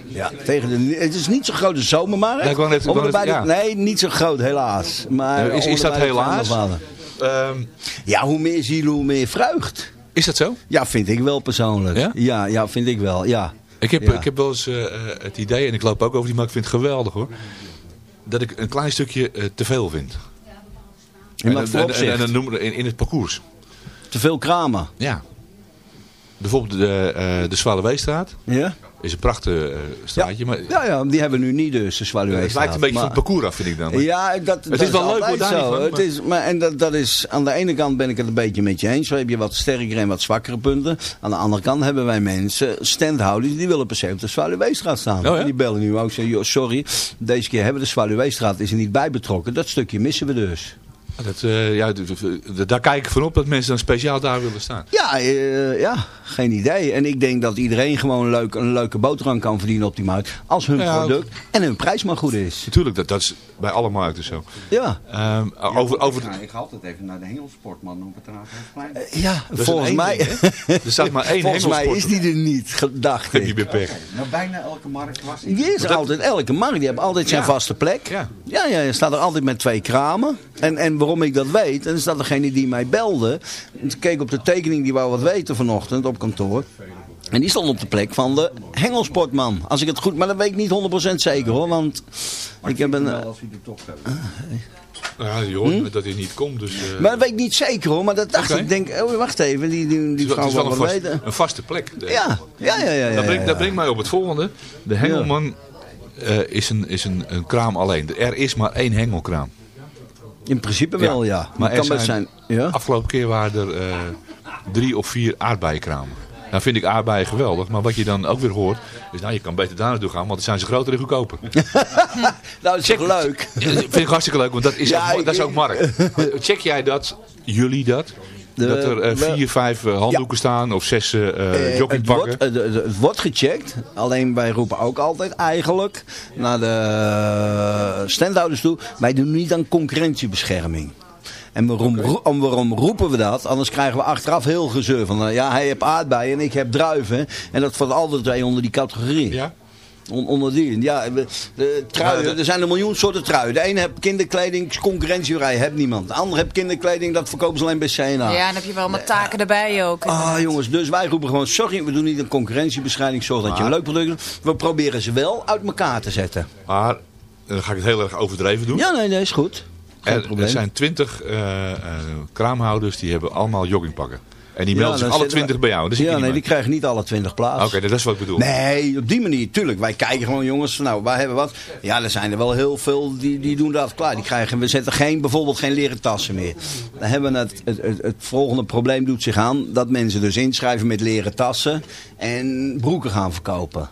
Ja, tegen de, het is niet zo groot de zomermarkt. Ik net- ik er net- de- ja. Nee, niet zo groot helaas. Maar Eh, is- is dat helaas? Ehm, Ja, hoe meer zielen, hoe meer vreugd. is dat zo? Ja, vind ik wel persoonlijk. Ja? Ja, ja, vind ik wel, ja. Ik heb, Ja. ik heb wel eens eh, eh, het idee, en ik loop ook over die markt, ik vind het geweldig hoor. Dat ik een klein stukje eh, te veel vind. In En wat dan- voor en, en, opzicht? en dan noemen we in, in het parcours. Te veel kramen. Ja. Bijvoorbeeld de, eh de Zwaluweestraat. Ja? Is een prachtig eh, straatje. Maar Ja, ja, die hebben we nu niet dus, de Zwaluweestraat. het lijkt een beetje Maar- van het parcours af, vind ik dan. Ja, dat, dat is wel leuk, hoor, zo. van, Het maar- is, maar, en dat, dat is, aan de ene kant ben ik het een beetje met je eens. Zo heb je wat sterkere en wat zwakkere punten. Aan de andere kant hebben wij mensen, standhouders, die willen per se op de Zwaluweestraat staan. Oh ja? Die bellen nu ook. Zeggen, sorry, deze keer hebben we de Zwaluweestraat is er niet bij betrokken. Dat stukje missen we dus. Dat, eh, ja, daar kijk ik van op dat mensen dan speciaal daar willen staan. Ja, eh, ja, geen idee. En ik denk dat iedereen gewoon leuk, een leuke boterham kan verdienen op die markt. Als hun Ja, product en hun prijs maar goed is. Natuurlijk, dat, dat is bij alle markten zo. Ja. Ehm, over, over, Ik ga altijd even naar de hengelsportman op het Raadhuisplein. Ja, Dat is volgens mij, ding? Er staat maar één *laughs* volgens mij is die er niet, gedacht heb ik. pech. Nou, bijna elke markt was ik. Die is altijd, elke markt, die heeft altijd zijn Ja. vaste plek. Ja. Ja, ja, je staat er altijd met twee kramen. En, en waarom ik dat weet, en is dat degene die mij belde. Ik keek op de tekening, die wou wat weten vanochtend op kantoor. En die stond op de plek van de hengelsportman. Als ik het goed, maar dat weet ik niet 100% zeker hoor. Want ik heb een... Als hij er toch zo. Ja, je hoort dat hij niet komt. Dus, eh, Maar dat weet ik niet zeker hoor. Maar dat dacht Oké. ik. denk, oh, wacht even. Die, die, die vrouw het is wel een, vast- weten. een vaste plek. De- Ja, ja, ja, ja. ja, dat, brengt, ja. dat brengt mij op het volgende. De hengelman eh, is, een, is een, een kraam alleen. Er is maar één hengelkraam. In principe wel, ja. Maar, Maar er kan zijn, zijn. Ja? afgelopen keer waren er eh, drie of vier aardbeienkramen. Nou vind ik aardbeien geweldig, maar wat je dan ook weer hoort, is nou je kan beter daar naartoe gaan, want dan zijn ze groter en goedkoper. *laughs* Nou, dat is toch leuk? Vind ik hartstikke leuk, want dat is, Ja, ook, dat is ook markt. Check jij dat, jullie dat? Dat er we- vier, vijf eh, handdoeken staan of zes eh het, wordt, het wordt gecheckt. Alleen wij roepen ook altijd eigenlijk naar de standhouders toe. Wij doen niet aan concurrentiebescherming. En waarom, ro- om, waarom roepen we dat? Anders krijgen we achteraf heel gezeur van... eh, ja, hij heeft aardbeien en ik heb druiven. En dat valt altijd twee onder die categorie. Ja? On- onder die. Ja, de truien, er zijn een miljoen soorten truien. De ene heeft kinderkleding, concurrentievrij, heeft niemand. De andere heeft kinderkleding, dat verkopen ze alleen bij CNA. Ja, en dan heb je wel wat taken erbij ook. Ah jongens, dus wij roepen gewoon, sorry, we doen niet een concurrentiebestrijding, zorg dat je een leuk product doet. We proberen ze wel uit elkaar te zetten. Maar, eh, dan ga ik het heel erg overdreven doen. Ja, nee, nee, is goed. Er, er zijn twintig eh, eh, kraamhouders die hebben allemaal joggingpakken. En die Ja, melden zich dan alle twintig bij jou. Is ja, nee, mee. die krijgen niet alle 20 plaats. Oké, dat is wat ik bedoel. Nee, op die manier, tuurlijk. Wij kijken gewoon, jongens, van, nou, wij hebben wat. Ja, er zijn er wel heel veel die, die doen dat klaar. Die krijgen, we zetten geen, bijvoorbeeld geen leren tassen meer. Dan hebben we het, het, het, het volgende probleem doet zich aan. Dat mensen dus inschrijven met leren tassen en broeken gaan verkopen.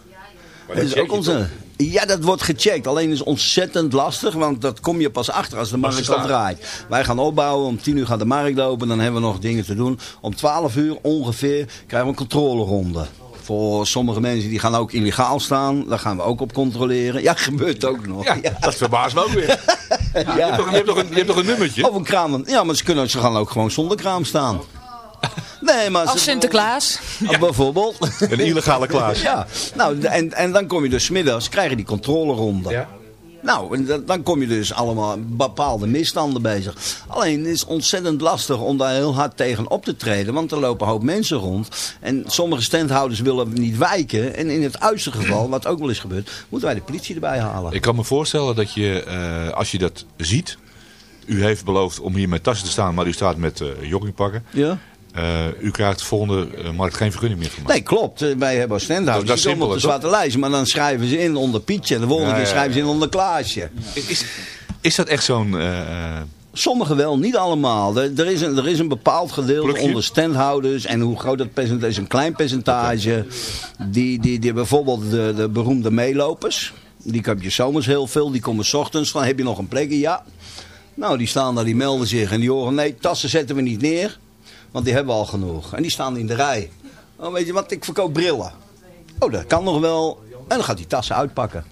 Maar Dat dat is ook onze... Ja, dat wordt gecheckt. Alleen is ontzettend lastig, want dat kom je pas achter als de markt al draait. Wij gaan opbouwen, om 10 uur gaat de markt open, dan hebben we nog dingen te doen. Om 12 uur ongeveer krijgen we een controleronde. Voor sommige mensen die gaan ook illegaal staan. Daar gaan we ook op controleren. Ja, gebeurt ook nog. Ja, dat verbaast me ook weer. *laughs* Je, hebt toch, je, hebt toch een, je hebt toch een nummertje? Of een kraam. Ja, maar ze, kunnen, ze gaan ook gewoon zonder kraam staan. Nee, maar Als Sinterklaas. Ja, bijvoorbeeld. Een illegale Klaas. Ja, nou, en, en dan kom je dus 's middags, krijg je die controleronde. Ja. Nou, en dan- dan kom je dus allemaal bepaalde misstanden bezig. Alleen het is ontzettend lastig om daar heel hard tegen op te treden. Want er lopen een hoop mensen rond. En sommige standhouders willen niet wijken. En in het uiterste geval, wat ook wel eens gebeurt, moeten wij de politie erbij halen. Ik kan me voorstellen dat je, eh, als je dat ziet... U heeft beloofd om hier met tassen te staan, maar u staat met eh joggingpakken. Ja? Eh, u krijgt volgende eh, markt geen vergunning meer van mij. Nee, klopt. Eh, Wij hebben standhouders. Dat is komen op de zwarte lijst. Maar dan schrijven ze in onder Pietje. En de volgende Ja, keer schrijven ze in onder Klaasje. Is, is dat echt zo'n... Sommigen wel, niet allemaal. Er, er, is, een, er is een bepaald gedeelte Plukje? onder standhouders. En hoe groot dat percentage is, een klein percentage. Die, die, die bijvoorbeeld de, de beroemde meelopers. Die heb je zomers heel veel. Die komen 's ochtends. Dan heb je nog een plekje, ja. Nou, die staan daar, die melden zich. En die horen, nee, tassen zetten we niet neer. Want die hebben we al genoeg. En die staan in de rij. Oh, weet je wat, ik verkoop brillen. Oh, dat kan nog wel. En dan gaat die tassen uitpakken.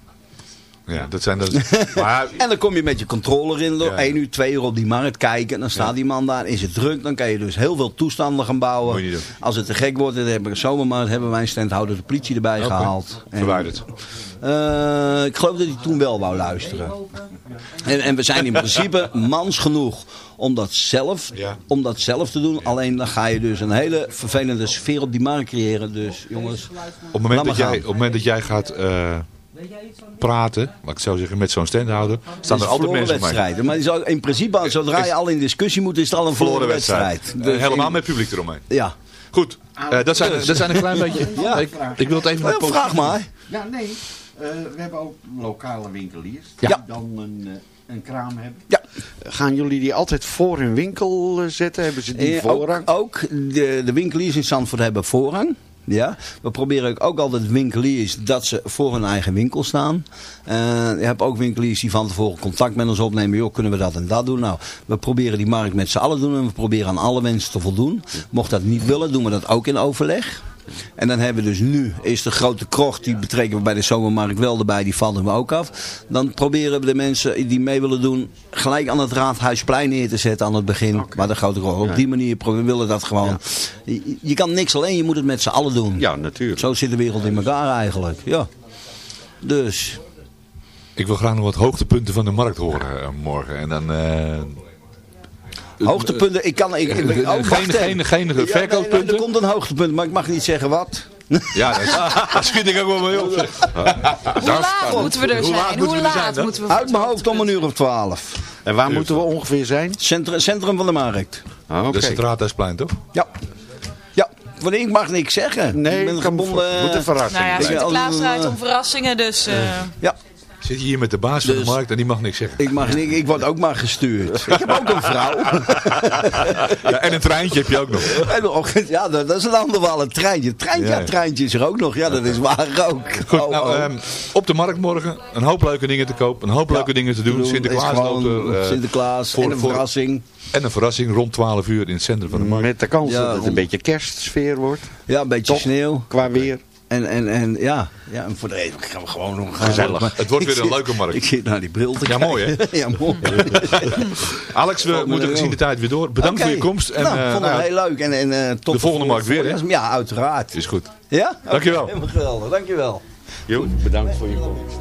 Ja, dat zijn... Dat, *laughs* maar En dan kom je met je controller in, door Ja. 1 uur, 2 uur op die markt kijken. Dan staat Ja. die man daar, is het druk. Dan kan je dus heel veel toestanden gaan Moet bouwen. je niet doen. Als het te gek wordt, dan hebben we zomermarkt, hebben wij een standhouder de politie erbij gehaald. Verwijderd. eh, ik geloof dat hij toen wel wou luisteren. En, en we zijn in principe *laughs* mans genoeg om dat, zelf, Ja. om dat zelf te doen. Alleen dan ga je dus een hele vervelende sfeer op die markt creëren. Dus jongens, op, het moment dat jij, op het moment dat jij gaat eh, praten, laat ik zo zeggen, met zo'n standhouder, staan er altijd een mensen verloren mee. wedstrijd. Maar in principe, zodra je al in discussie moet, is het al een verloren wedstrijd. Eh, Dus helemaal in- met publiek eromheen. Ja. Goed, eh, dat, zijn, dat zijn een klein beetje... *laughs* Ja. Ik, ik wil het even het vraag maar. Ja, nee. Eh, we hebben ook lokale winkeliers Ja. die dan een, eh, een kraam hebben. Ja. Gaan jullie die altijd voor hun winkel eh, zetten? Hebben ze die Eh, voorrang? Ook, ook de, de winkeliers in Zandvoort hebben voorrang. Ja, we proberen ook altijd winkeliers dat ze voor hun eigen winkel staan. Eh, je hebt ook winkeliers die van tevoren contact met ons opnemen. Joh, kunnen we dat en dat doen? Nou, we proberen die markt met z'n allen doen. En we proberen aan alle wensen te voldoen. Mocht dat niet willen, doen we dat ook in overleg. En dan hebben we dus nu, is de grote krocht, die betrekken we bij de zomermarkt wel erbij, die vallen we ook af. Dan proberen we de mensen die mee willen doen, gelijk aan het Raadhuisplein neer te zetten aan het begin. Maar de grote krocht, op die manier proberen we willen dat gewoon. Je, je kan niks alleen, je moet het met z'n allen doen. Ja, natuurlijk. Zo zit de wereld in elkaar eigenlijk, ja. Dus, Ik wil graag nog wat hoogtepunten van de markt horen eh, morgen. En dan... eh, hoogtepunten, ik kan... Ik, ik, oh, geen, geen, geen Ja, nee, verkooppunten? er komt een hoogtepunt, maar ik mag niet zeggen wat. *laughs* Ja, dat, daar schiet ik ook wel mee op. Hoe laat moeten we er Hoe laat zijn? moeten Hoe we er zijn, laat moeten we Uit mijn hoofd om een uur of twaalf. En waar moeten we ongeveer zijn? Centrum, centrum van de markt. Ah, oké. Dat is het Raadhuisplein, toch? Ja. Ja, want ik mag niks zeggen. Nee, ik ben gebonden... moet een verrassing Nou ja. Sinterklaas draait eh, om verrassingen, dus... eh, Ja, Zit je hier met de baas van de Dus- markt en die mag niks zeggen. ik mag niks. Ik word ook maar gestuurd. *laughs* Ik heb ook een vrouw. *laughs* Ja, en een treintje heb je ook nog. En nog- *laughs* ja, dat, dat is een ander verhaal. Een treintje. Treintje, Ja, ja, ja. treintje is er ook nog. Ja, dat is waar ook. Goed, Oh, nou, oh. ehm, op de markt morgen een hoop leuke dingen te kopen, een hoop leuke dingen te doen. is Sinterklaas loopt er, eh, Sinterklaas voor- en een voor- verrassing. En een verrassing rond 12 uur in het centrum van de markt. Met de kans Ja, dat het een beetje kerstsfeer wordt. Ja, een beetje Toch? sneeuw. Qua weer. En, en, en ja, ja, en voor de rest gaan we gewoon nog Gezellig. Maar Het wordt weer een zit- leuke markt. Ik zit naar die bril te Ja, kijken. mooi, hè? *laughs* ja, mooi. *laughs* Alex, we moeten gezien de tijd weer door. Bedankt voor je komst. En, nou, eh, vond het nou heel leuk. En, en, eh, tot de volgende markt weer, hè? Ja, uiteraard. Is goed. Ja? Oké, Dankjewel. Helemaal geweldig, dankjewel. Jo, bedankt voor je komst.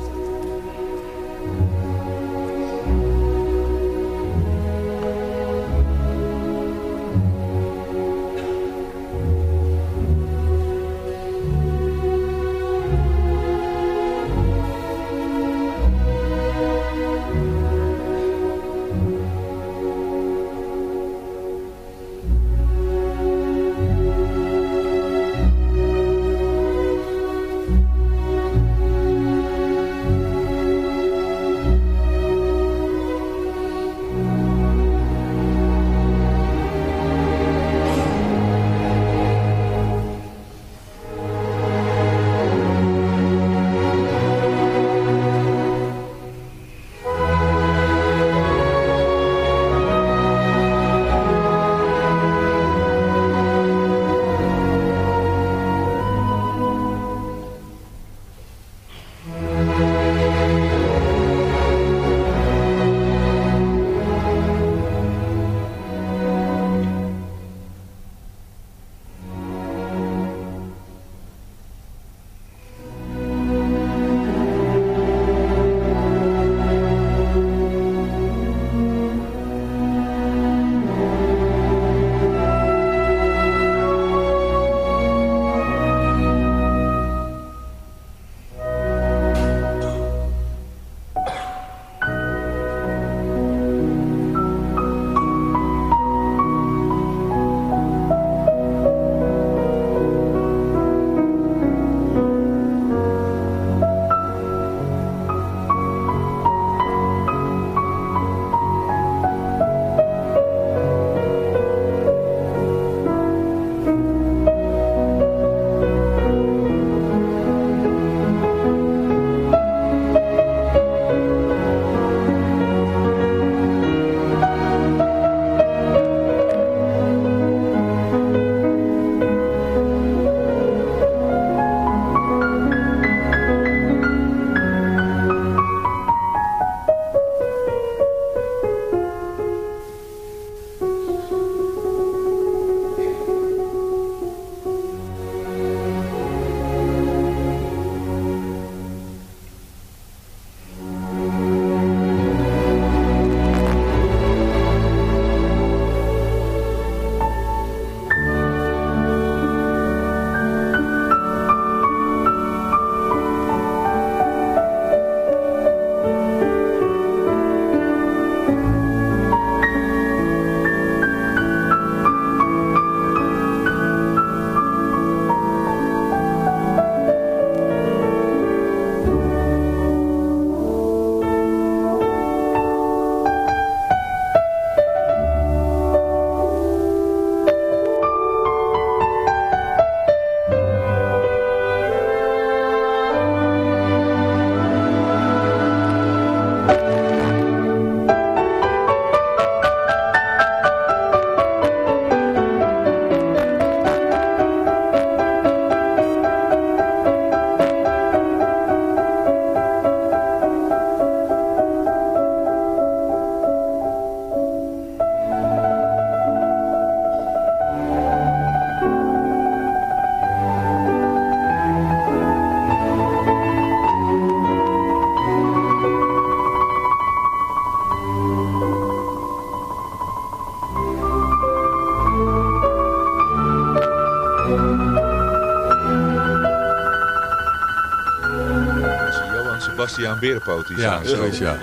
Berenpoot. Die Ja, zoiets, ja.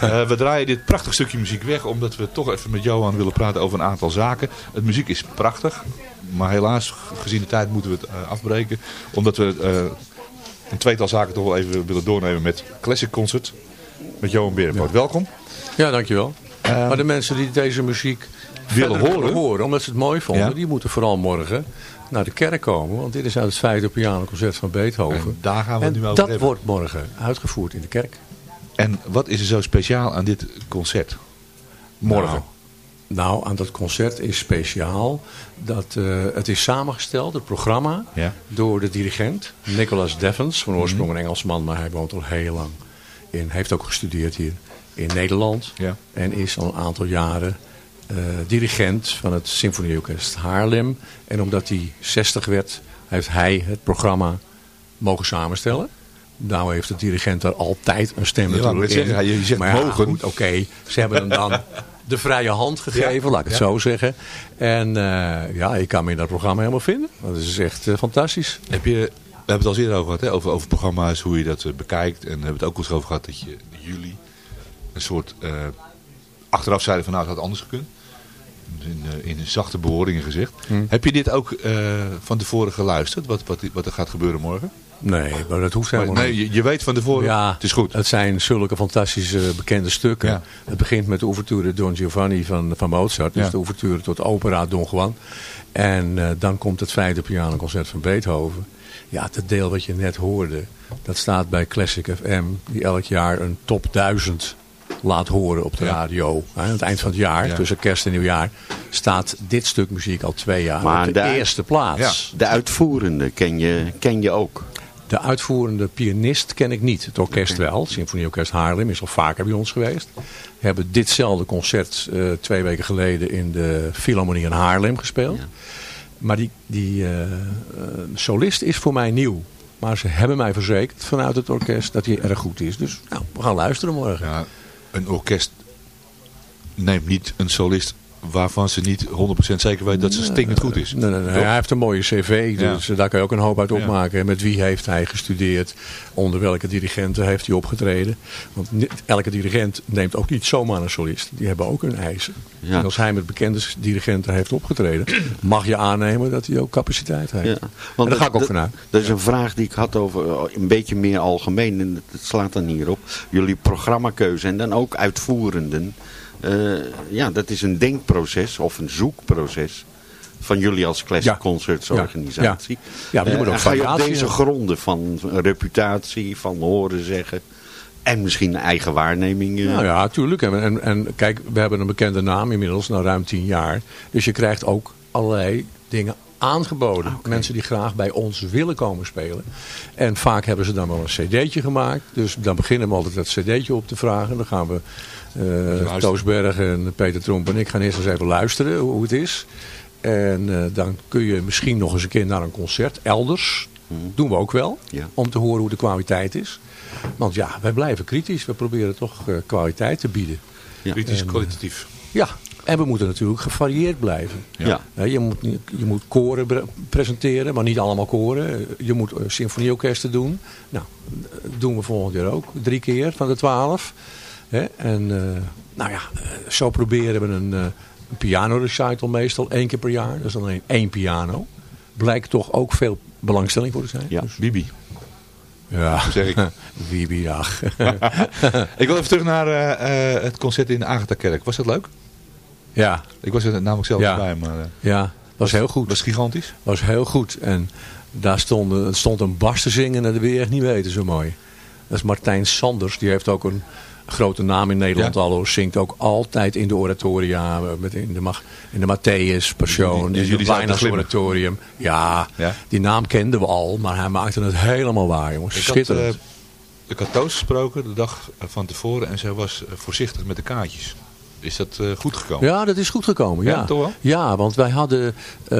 Eh, we draaien dit prachtig stukje muziek weg, omdat we toch even met Johan willen praten over een aantal zaken. Het muziek is prachtig, maar helaas, gezien de tijd, moeten we het eh, afbreken. Omdat we eh, een tweetal zaken toch wel even willen doornemen met Classic Concert. Met Johan Berenpoot. Welkom. Ja, dankjewel. maar de mensen die deze muziek Willen horen? horen, omdat ze het mooi vonden, Ja. die moeten vooral morgen naar de kerk komen. Want dit is uit het vijfde pianoconcert van Beethoven. En daar gaan we En nu over dat hebben. wordt morgen uitgevoerd in de kerk. En wat is er zo speciaal aan dit concert? Morgen. Nou, nou, aan dat concert is speciaal dat eh, het is samengesteld, het programma, Ja. door de dirigent Nicholas Devens, van oorsprong een Engelsman, maar hij woont al heel lang in, heeft ook gestudeerd hier in Nederland Ja. en is al een aantal jaren eh, dirigent van het Symfonieorkest Haarlem. En omdat hij 60 werd, heeft hij het programma mogen samenstellen. Nou heeft de dirigent daar altijd een stem Ja, natuurlijk zeggen, in. je zegt maar ja, mogen. Oké, ze hebben hem dan de vrije hand gegeven, laat ik het ja. zo zeggen. En eh, ja, ik kan me in dat programma helemaal vinden. Dat is echt eh, fantastisch. Heb je, we hebben het al eerder over gehad, hè? Over, over programma's, hoe je dat bekijkt. En we hebben het ook eens over gehad dat je jullie een soort achteraf zeiden van nou, het had anders gekund. In, eh, in zachte bewoordingen gezegd. Hm. Heb je dit ook eh, van tevoren geluisterd, wat, wat, wat er gaat gebeuren morgen? Nee, maar dat hoeft Maar, helemaal nee, niet. je, je weet van tevoren, Ja, het is goed. Het zijn zulke fantastische bekende stukken. Ja. Het begint met de ouverture Don Giovanni van, van Mozart. Dus Ja. de ouverture tot opera Don Juan. En eh, dan komt het vijfde pianoconcert van Beethoven. Ja, het deel wat je net hoorde. Dat staat bij Classic FM. Die elk jaar een top 1000 laat horen op de Ja. radio. Aan het eind van het jaar, Ja. tussen kerst en nieuwjaar, staat dit stuk muziek al twee jaar Maar op de, de- eerste plaats. De uitvoerende ken je, ken je ook. De uitvoerende pianist ken ik niet. Het orkest wel. Het Symfonieorkest Haarlem is al vaker bij ons geweest. We hebben ditzelfde concert eh, twee weken geleden in de Philharmonie in Haarlem gespeeld. Maar die, die eh, eh, solist is voor mij nieuw. Maar ze hebben mij verzekerd vanuit het orkest dat hij erg goed is. Dus nou, we gaan luisteren morgen. Ja, een orkest neemt niet een solist waarvan ze niet 100% zeker weten dat ze stinkend goed is. Nee, nee, nee. Hij heeft een mooie cv, Ja. dus daar kan je ook een hoop uit Ja. opmaken. Met wie heeft hij gestudeerd? Onder welke dirigenten heeft hij opgetreden? Want elke dirigent neemt ook niet zomaar een solist. Die hebben ook hun eisen. Ja. En als hij met bekende dirigenten heeft opgetreden, mag je aannemen dat hij ook capaciteit heeft. Ja, en daar ga ik ook vanuit. Dat is een vraag die ik had over eh, een beetje meer algemeen. En het slaat dan hierop. Jullie programmakeuze en dan ook uitvoerenden. Eh, ja, dat is een denkproces of een zoekproces. Van jullie als Classic Ja. Concerts Ja. organisatie. Ja. Eh, ook en ga je op deze gronden van reputatie, van horen zeggen. En misschien eigen waarneming. eh, Nou ja, natuurlijk. En, en, en kijk, we hebben een bekende naam inmiddels, nou ruim tien jaar. Dus je krijgt ook allerlei dingen aangeboden. Mensen die graag bij ons willen komen spelen. En vaak hebben ze dan wel een cd'tje gemaakt. Dus dan beginnen we altijd dat cd'tje op te vragen. Dan gaan we, eh Toos Berg en Peter Tromp en ik gaan eerst eens even luisteren hoe het is. En eh, dan kun je misschien nog eens een keer naar een concert elders. Doen we ook wel. Ja. Om te horen hoe de kwaliteit is. Want ja, wij blijven kritisch. We proberen toch eh, kwaliteit te bieden. Ja. Kritisch En, kwalitatief. Ja, en we moeten natuurlijk gevarieerd blijven. Ja. Hè, Je moet, je moet koren presenteren, maar niet allemaal koren. Je moet symfonieorkesten doen. Nou, dat doen we volgend jaar ook. Drie keer van de twaalf. Hè, En eh, nou ja, eh, zo proberen we een, eh, een piano recital meestal één keer per jaar. Dat is dan alleen één piano. Blijkt toch ook veel belangstelling voor te zijn. Ja. Dus, Bibi. ja, Zeg ik. *laughs* Bibi, ja. *laughs* Ik wil even terug naar het concert in de Agatha-kerk. Was dat leuk? ja, Ik was er namelijk zelf Ja. bij, maar eh, ja, was heel goed. was gigantisch. was heel goed. En daar stond, stond een bas te zingen en dat wil je echt niet weten zo mooi. Dat is Martijn Sanders. Die heeft ook een grote naam in Nederland Ja. al. hoor. Zingt ook altijd in de oratoria. Met in de, Mag- in de Matthäus persoon. Dus in het glimmen? oratorium. Ja, Ja. die naam kenden we al. Maar hij maakte het helemaal waar jongens. Ik had, Schitterend. eh, ik had Toos gesproken de dag van tevoren en zij was eh, voorzichtig met de kaartjes. Is dat eh, goed gekomen? Ja, dat is goed gekomen. Ja, Ja, toch wel? Ja, want wij hadden eh,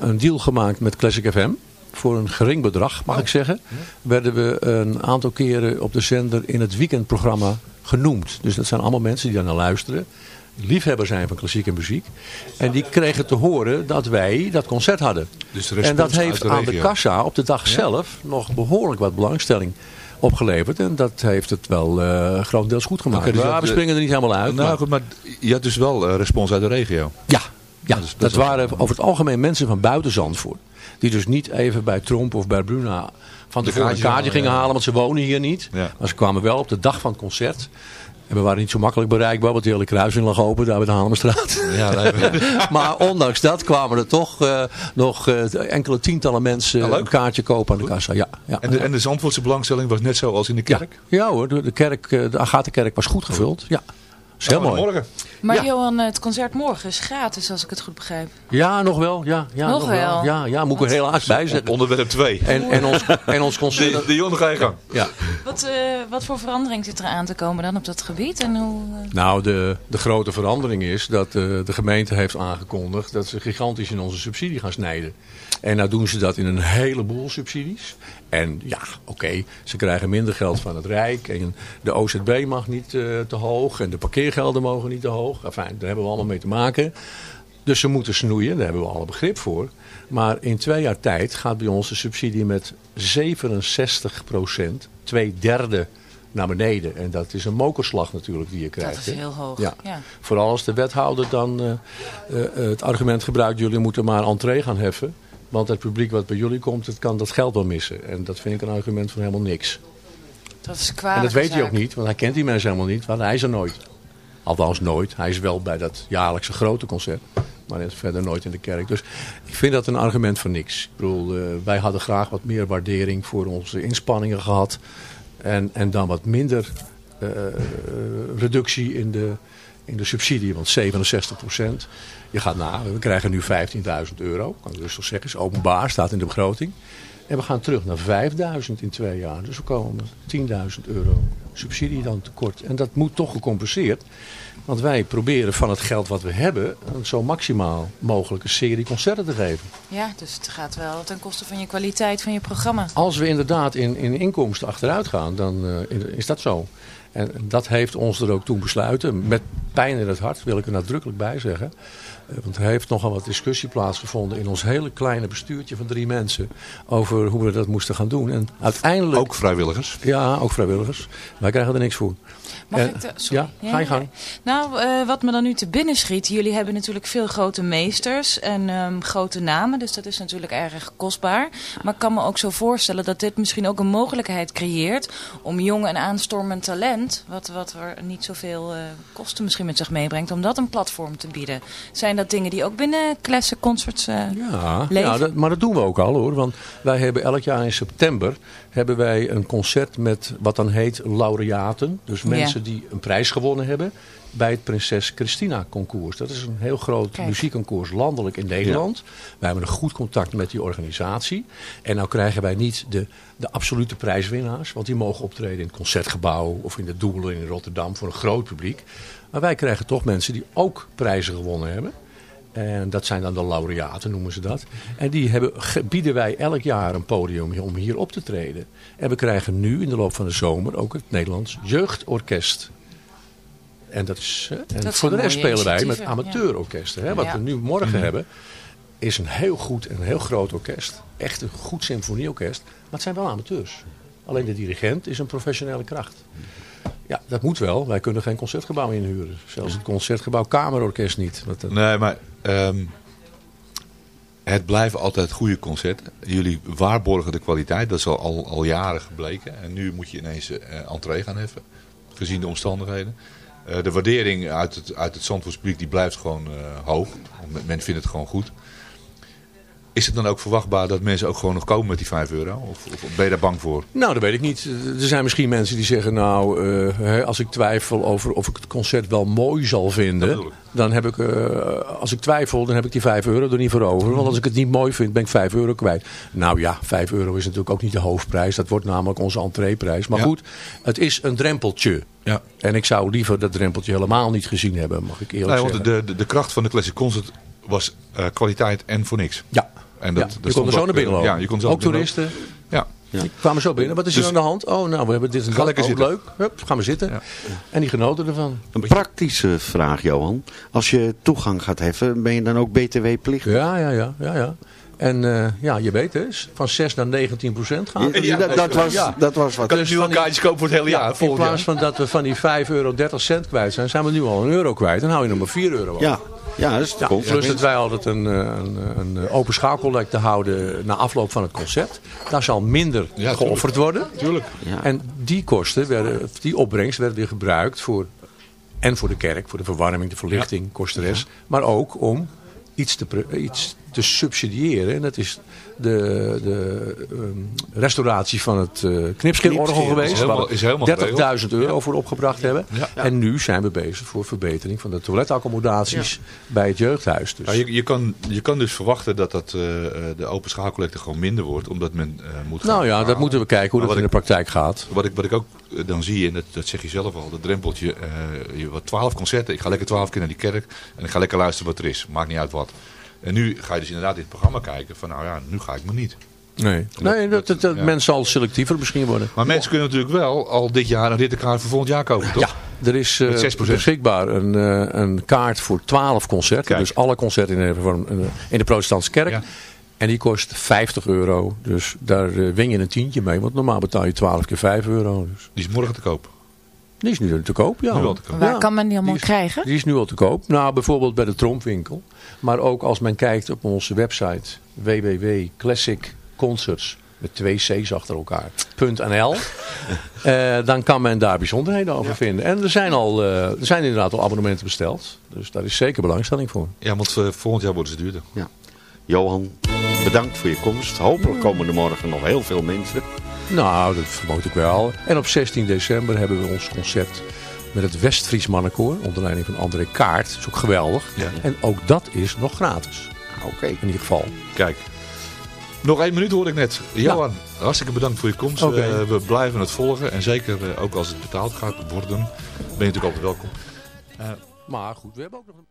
een deal gemaakt met Classic FM. Voor een gering bedrag, mag Oh. ik zeggen. Werden we een aantal keren op de zender in het weekendprogramma genoemd. Dus dat zijn allemaal mensen die daar naar luisteren. Liefhebber zijn van klassieke muziek. En die kregen te horen dat wij dat concert hadden. Dus en dat heeft de aan de kassa op de dag zelf nog behoorlijk wat belangstelling opgeleverd. En dat heeft het wel eh grotendeels goed gemaakt. Oké, dus Ja, dat- we springen er niet helemaal uit. Nou maar- goed, maar je had dus wel eh, respons uit de regio. Ja, ja dat dat, ook waren over het algemeen mensen van buiten Zandvoort. Die dus niet even bij Tromp of bij Bruna van tevoren een kaartje gingen ja. halen, want ze wonen hier niet. Ja. Maar ze kwamen wel op de dag van het concert. En we waren niet zo makkelijk bereikbaar, want de hele kruising lag open daar bij de Haarlemmerstraat. Ja, *laughs* maar ondanks dat kwamen er toch eh, nog eh, enkele tientallen mensen Ja, leuk. een kaartje kopen aan de kassa. Ja, ja, En de, ja. en de Zandvoortse belangstelling was net zo als in de kerk? ja hoor, de, kerk, eh, de Agatha-kerk was goed gevuld. Ja, is heel mooi. Morgen. Maar Ja. Johan, het concert morgen is gratis, als ik het goed begrijp. Ja, nog wel. Ja, ja, Nog wel. Ja, ja, moet ik er helaas bij zeggen. Onderwerp 2. En, en, ons, en ons concert... De, de jongen ga je gang. Ja. Wat, eh, wat voor verandering zit er aan te komen dan op dat gebied? En hoe, eh, Nou, de, de grote verandering is dat eh, de gemeente heeft aangekondigd dat ze gigantisch in onze subsidie gaan snijden. En nou doen ze dat in een heleboel subsidies. En ja, oké, ze krijgen minder geld van het Rijk. En de OZB mag niet eh, te hoog. En de parkeergelden mogen niet te hoog. Enfin, daar hebben we allemaal mee te maken. Dus ze moeten snoeien, daar hebben we alle begrip voor. Maar in twee jaar tijd gaat bij ons de subsidie met 67 procent, twee derde naar beneden. En dat is een mokerslag natuurlijk die je krijgt. is hè. heel hoog, Ja. ja. Vooral als de wethouder dan eh, eh, het argument gebruikt... jullie moeten maar entree gaan heffen. Want het publiek wat bij jullie komt, het kan dat geld wel missen. En dat vind ik een argument van helemaal niks. dat is En kwalijk. dat weet hij ook niet, want hij kent die mensen helemaal niet. Want hij is er nooit. Althans nooit. Hij is wel bij dat jaarlijkse grote concert. Maar is verder nooit in de kerk. Dus ik vind dat een argument voor niks. Ik bedoel, eh, wij hadden graag wat meer waardering voor onze inspanningen gehad. En, en dan wat minder eh, reductie in de, in de subsidie. Want 67 procent. Je gaat na, we krijgen nu 15.000 euro. Kan ik rustig zeggen. Is openbaar, staat in de begroting. En we gaan terug naar 5.000 in twee jaar. Dus we komen met 10.000 euro subsidie dan tekort. En dat moet toch gecompenseerd. Want wij proberen van het geld wat we hebben... een zo maximaal mogelijke serie concerten te geven. Ja, dus het gaat wel ten koste van je kwaliteit van je programma. Als we inderdaad in, in inkomsten achteruit gaan, dan eh, is dat zo. En dat heeft ons er ook toen besluiten. Met pijn in het hart, wil ik er nadrukkelijk bij zeggen. Eh, Want er heeft nogal wat discussie plaatsgevonden in ons hele kleine bestuurtje van drie mensen. Over hoe we dat moesten gaan doen. En uiteindelijk... Ook vrijwilligers? Ja, ook vrijwilligers. Wij krijgen er niks voor. Mag En- ik de- sorry. Ja, ga je gang. Nou, eh, wat me dan nu te binnen schiet. Jullie hebben natuurlijk veel grote meesters en ehm, grote namen. Dus dat is natuurlijk erg kostbaar. Maar ik kan me ook zo voorstellen dat dit misschien ook een mogelijkheid creëert... om jong en aanstormend talent, wat, wat er niet zoveel eh, kosten misschien met zich meebrengt... om dat een platform te bieden. Zijn dat dingen die ook binnen Classic Concerts eh, Ja, leven? ja dat, maar dat doen we ook al hoor. Want wij hebben elk jaar in september hebben wij een concert met wat dan heet laureaten. Dus Ja. Die een prijs gewonnen hebben bij het Prinses Christina concours. Dat is een heel groot Kijk. muziekconcours landelijk in Nederland. Wij hebben een goed contact met die organisatie. En nou krijgen wij niet de, de absolute prijswinnaars. Want die mogen optreden in het Concertgebouw of in de Doelen in Rotterdam voor een groot publiek. Maar wij krijgen toch mensen die ook prijzen gewonnen hebben. En dat zijn dan de laureaten, noemen ze dat. En die hebben, bieden wij elk jaar een podium om hier op te treden. En we krijgen nu in de loop van de zomer ook het Nederlands Jeugdorkest. En, dat is, eh, en Dat voor de rest spelen wij met amateurorkesten. Hè. Wat Ja. we nu morgen Mhm. hebben, is een heel goed en een heel groot orkest. Echt een goed symfonieorkest. Maar het zijn wel amateurs. Alleen de dirigent is een professionele kracht. Ja, dat moet wel. Wij kunnen geen concertgebouw inhuren. Zelfs het concertgebouw Kamerorkest niet. Dat- Nee, maar ehm, het blijven altijd goede concerten. Jullie waarborgen de kwaliteit. Dat is al, al, jaren gebleken. En nu moet je ineens eh entree gaan heffen. Gezien de omstandigheden. Eh, de waardering uit het, uit het Zandvoorts die blijft gewoon eh, hoog. Men vindt het gewoon goed. Is het dan ook verwachtbaar dat mensen ook gewoon nog komen met die 5 euro? Of, of ben je daar bang voor? Nou, dat weet ik niet. Er zijn misschien mensen die zeggen, nou, eh, hè, als ik twijfel over of ik het concert wel mooi zal vinden, dan heb ik, eh, als ik twijfel, dan heb ik die 5 euro er niet voor over. Want als ik het niet mooi vind, ben ik 5 euro kwijt. Nou ja, 5 euro is natuurlijk ook niet de hoofdprijs. Dat wordt namelijk onze entreeprijs. Maar Ja. goed, het is een drempeltje. Ja. En ik zou liever dat drempeltje helemaal niet gezien hebben, mag ik eerlijk Nee, zeggen. want de, de, de kracht van de Classic Concert was eh, kwaliteit en voor niks. Ja. En Ja, je kon er zo naar binnen lopen. Ja, je kon zo Ook toeristen. Ja. Die kwamen zo binnen. Wat is er Dus- aan de hand? Oh, nou, we hebben dit en dat. lekker Oh, leuk. Hup, gaan we zitten. En die genoten ervan. Een praktische vraag, Johan. Als je toegang gaat heffen, ben je dan ook btw-plichtig? Ja, ja, ja, ja, ja. En eh, ja, je weet het, van 6 naar 19 procent gaan. Ja, dat- dat was- dat was wat. Kan je nu al kaartjes kopen voor het hele jaar? in plaats van dat we van die 5 euro 30 cent kwijt zijn, zijn we nu al een euro kwijt. Dan hou je nog maar 4 euro over. Ja, ja dat is Ja, cool. plus dat wij altijd een, eh, een, een open schaalcollecte houden na afloop van het concert. Daar zal minder geofferd worden. Tuurlijk. En die kosten, werden, die opbrengst, werd weer gebruikt voor, en voor de kerk, voor de verwarming, de verlichting, kosteres. Maar ook om iets te, iets te subsidiëren. En dat is de, de ehm, restauratie van het uh, knipschilorgel Knipschil, geweest. is helemaal- waar is helemaal we 30.000 euro voor opgebracht hebben. Ja. En nu zijn we bezig voor verbetering van de toiletaccommodaties bij het jeugdhuis. Dus. Ja, je, je, kan, je kan dus verwachten dat, dat eh, eh, de open schaalcollecte gewoon minder wordt, omdat men eh, moet gaan Nou ja, dat moeten we kijken hoe Maar dat in de praktijk gaat. Wat ik, wat ik ook eh, dan zie, en dat, dat zeg je zelf al, dat drempeltje, eh, je wat twaalf concerten, ik ga lekker twaalf keer naar die kerk en ik ga lekker luisteren wat er is, maakt niet uit wat. En nu ga je dus inderdaad in het programma kijken van, nou ja, nu ga ik maar niet. Nee, nee dat, dat, dat ja. men zal selectiever misschien worden. Maar mensen kunnen natuurlijk wel al dit jaar een rittenkaart voor volgend jaar kopen, toch? Ja, er is eh, Met 6%. beschikbaar een, eh, een kaart voor 12 concerten. Kijk. Dus alle concerten in de, in de- protestantse kerk. Ja. En die kost 50 euro. Dus daar eh, win je een tientje mee. Want normaal betaal je 12 keer 5 euro. Dus. Die is morgen te koop. Die is nu te koop, ja. Nu al te koop. Waar Ja, kan men die allemaal die is- krijgen? Die is nu al te koop. Nou, bijvoorbeeld bij de Trompwinkel. Maar ook als men kijkt op onze website www.classicconcerts met twee C's achter elkaar. .nl. *laughs* Eh, dan kan men daar bijzonderheden over vinden. En er zijn, al, eh, er zijn inderdaad al abonnementen besteld. Dus daar is zeker belangstelling voor. Ja, want eh, volgend jaar worden ze duurder. Ja. Johan, bedankt voor je komst. Hopelijk komen er morgen nog heel veel mensen. Nou, dat vermoed ik wel. En op 16 december hebben we ons concert met het Westfries Mannenkoor. Onder leiding van André Kaart. Dat is ook geweldig. Ja. En ook dat is nog gratis. Oké. In ieder geval. Kijk. Nog één minuut hoor ik net. Johan, hartstikke bedankt voor je komst. Eh, we blijven het volgen. En zeker eh, ook als het betaald gaat worden, ben je natuurlijk altijd welkom. Eh, Maar goed, we hebben ook nog een...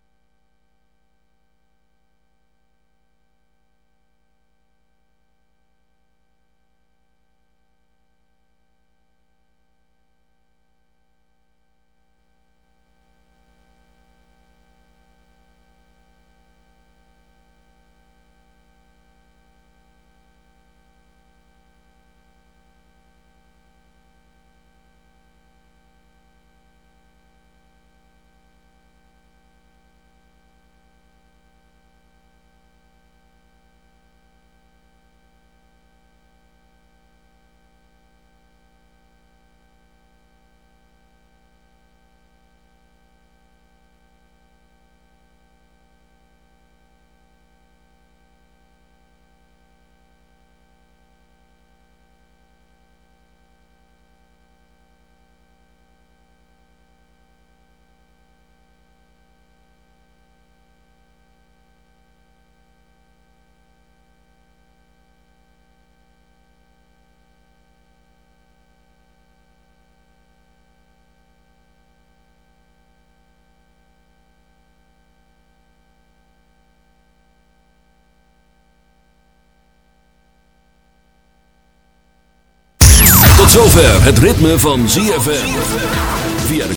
zover het ritme van ZFM. Via